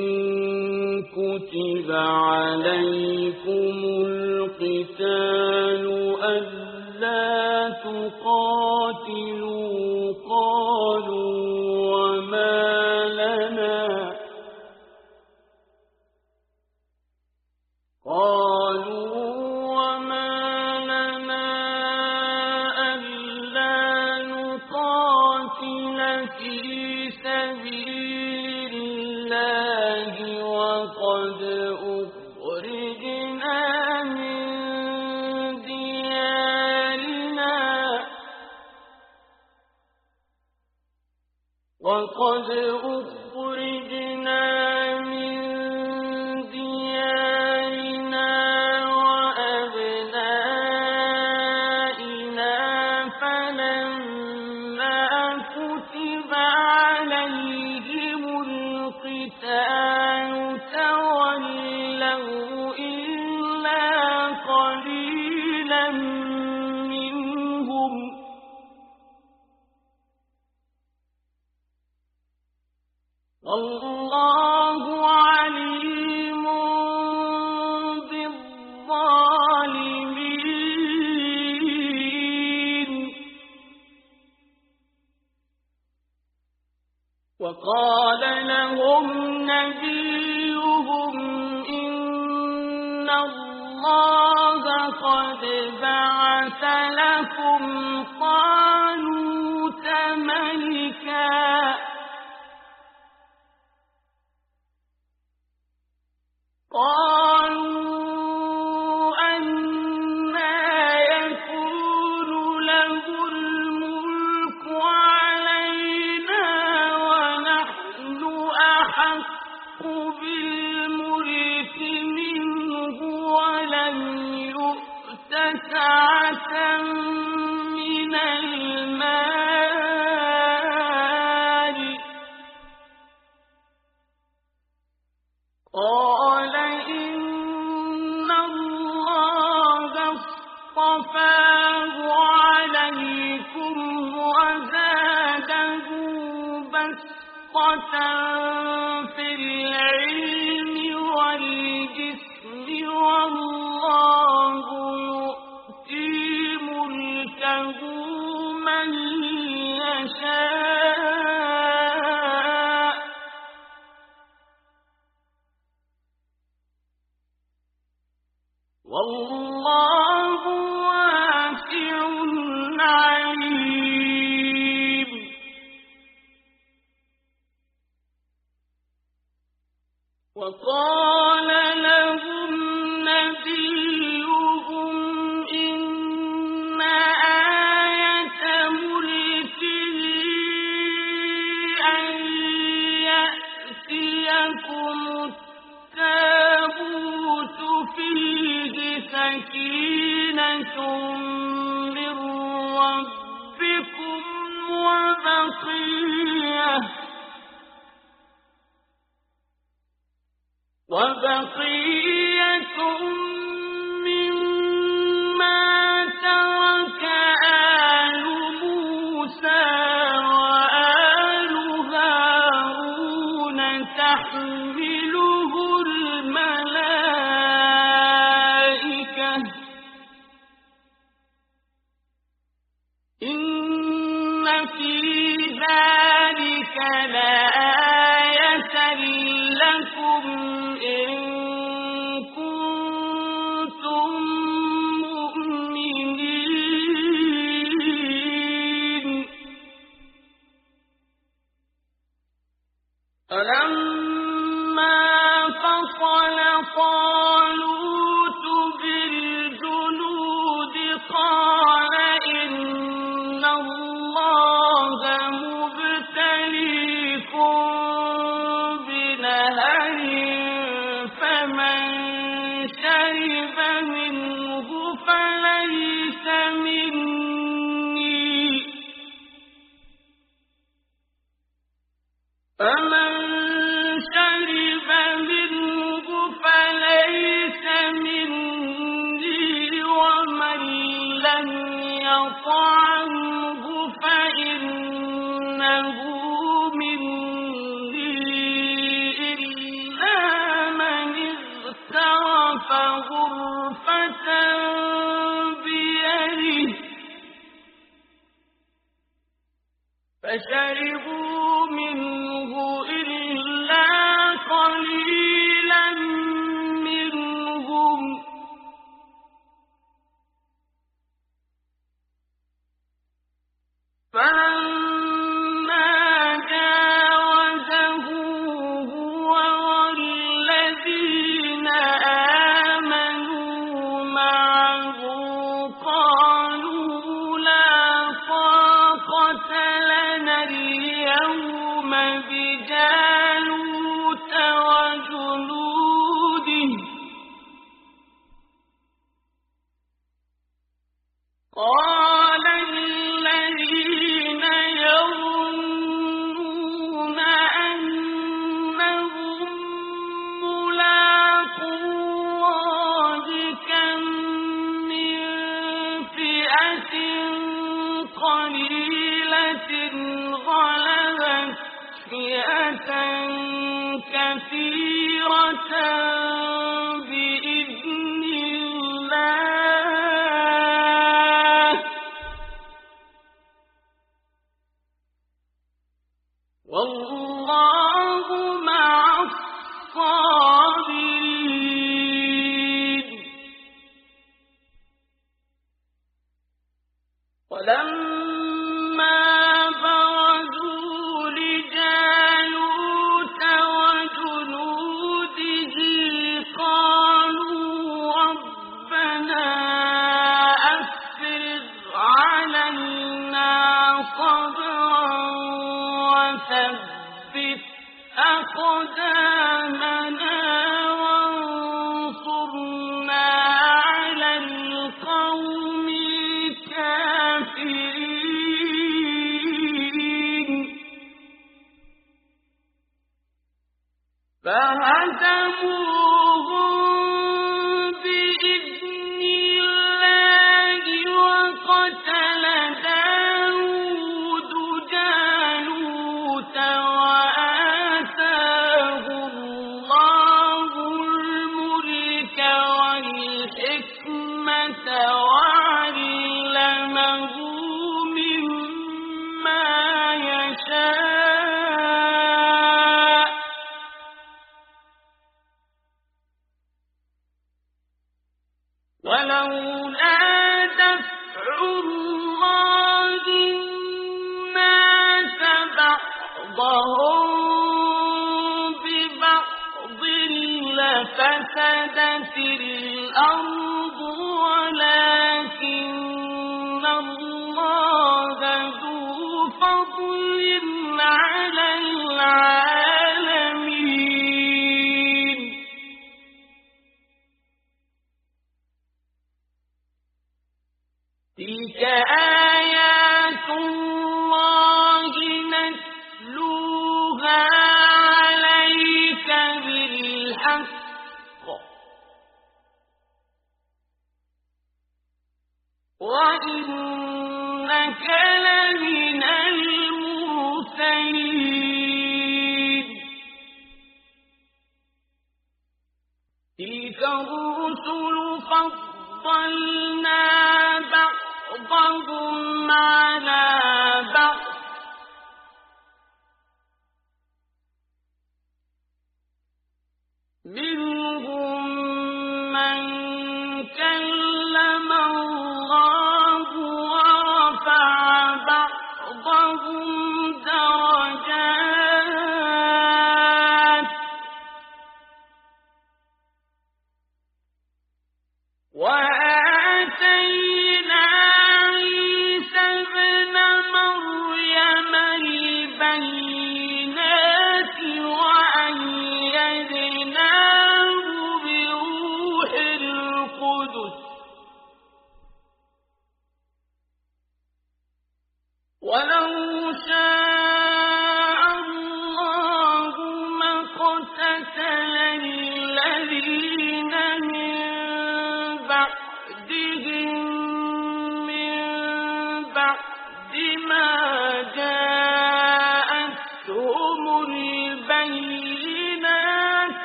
كتب عليكم القتال ألا تقاتلوا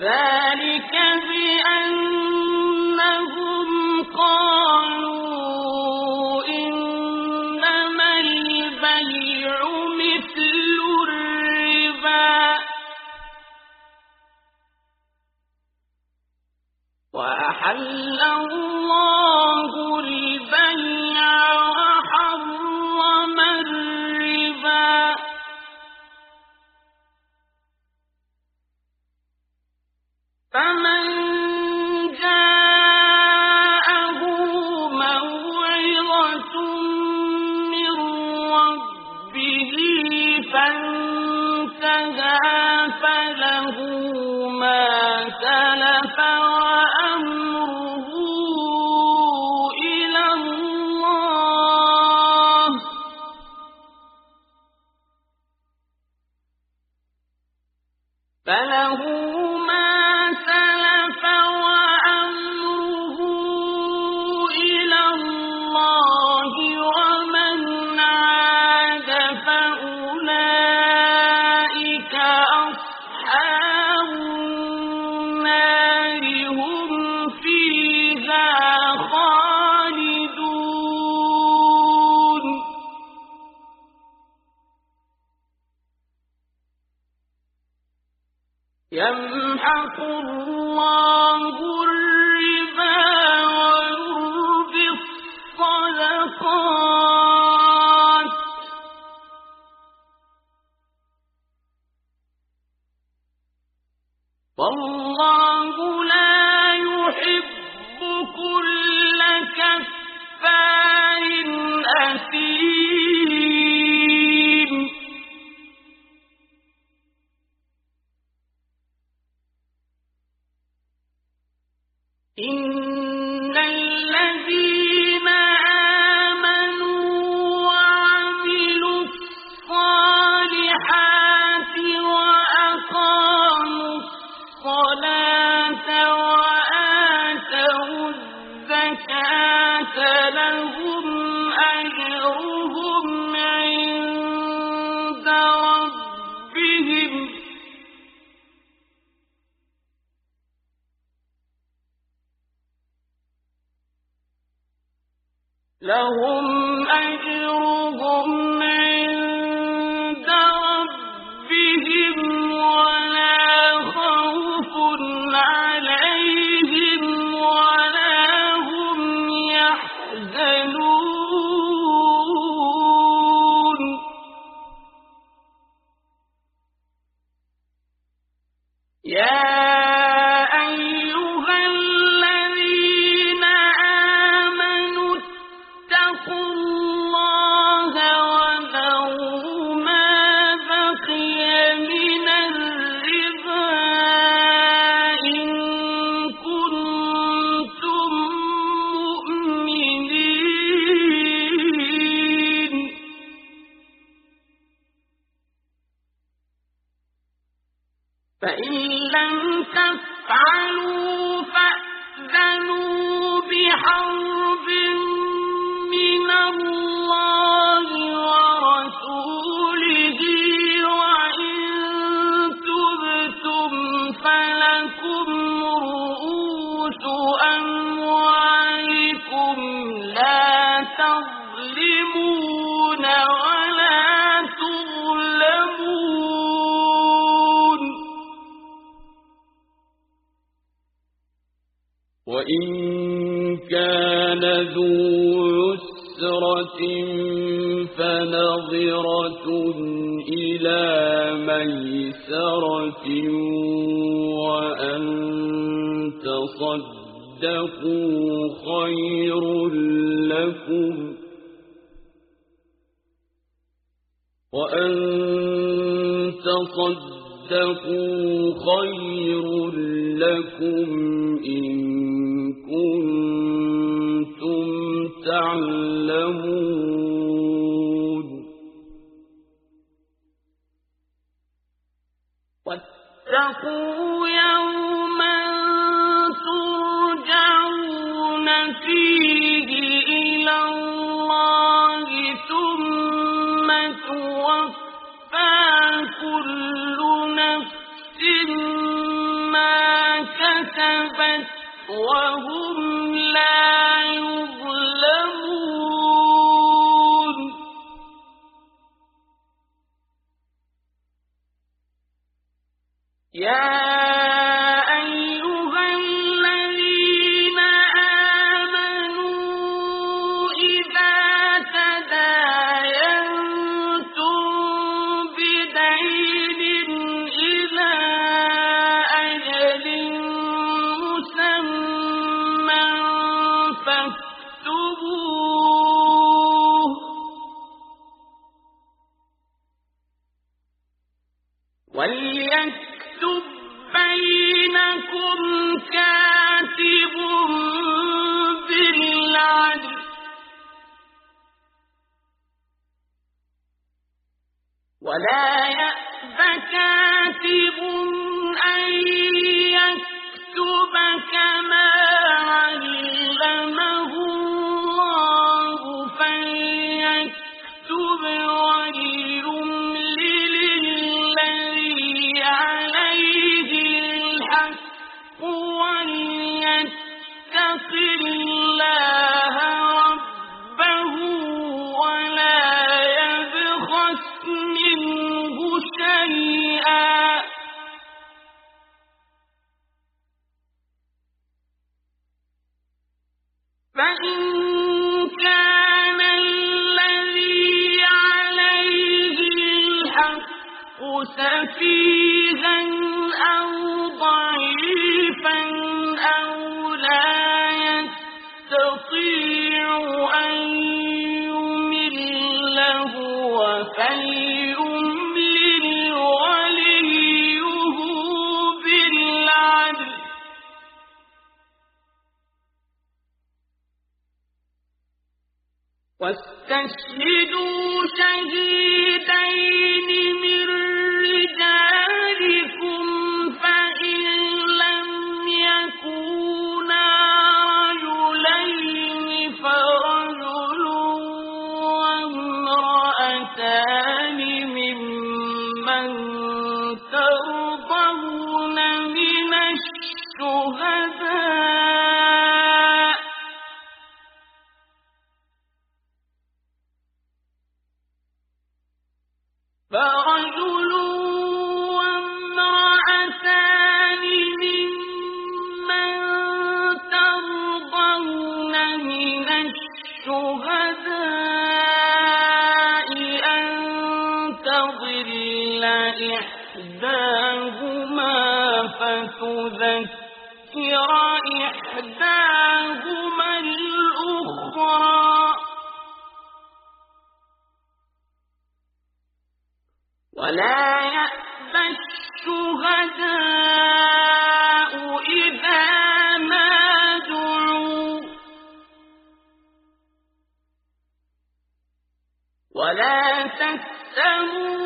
ذلك يأبى الشهداء إذا ما دعوا. ولا تسأموا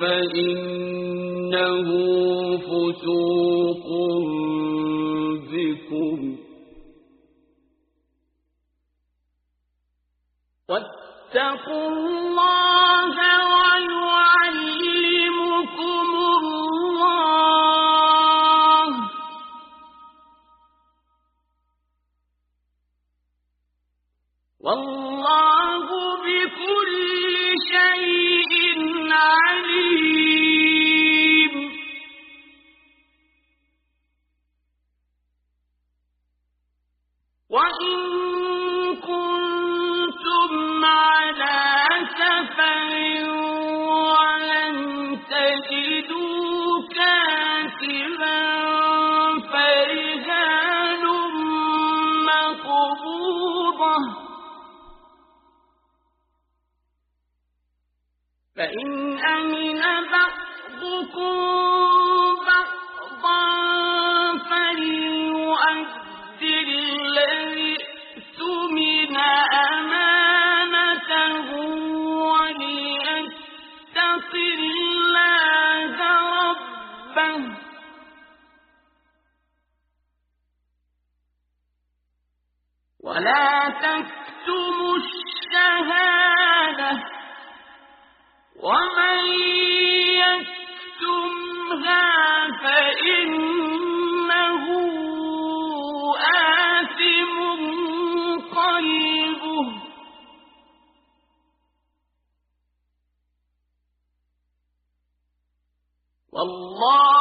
فإنه فسوق والله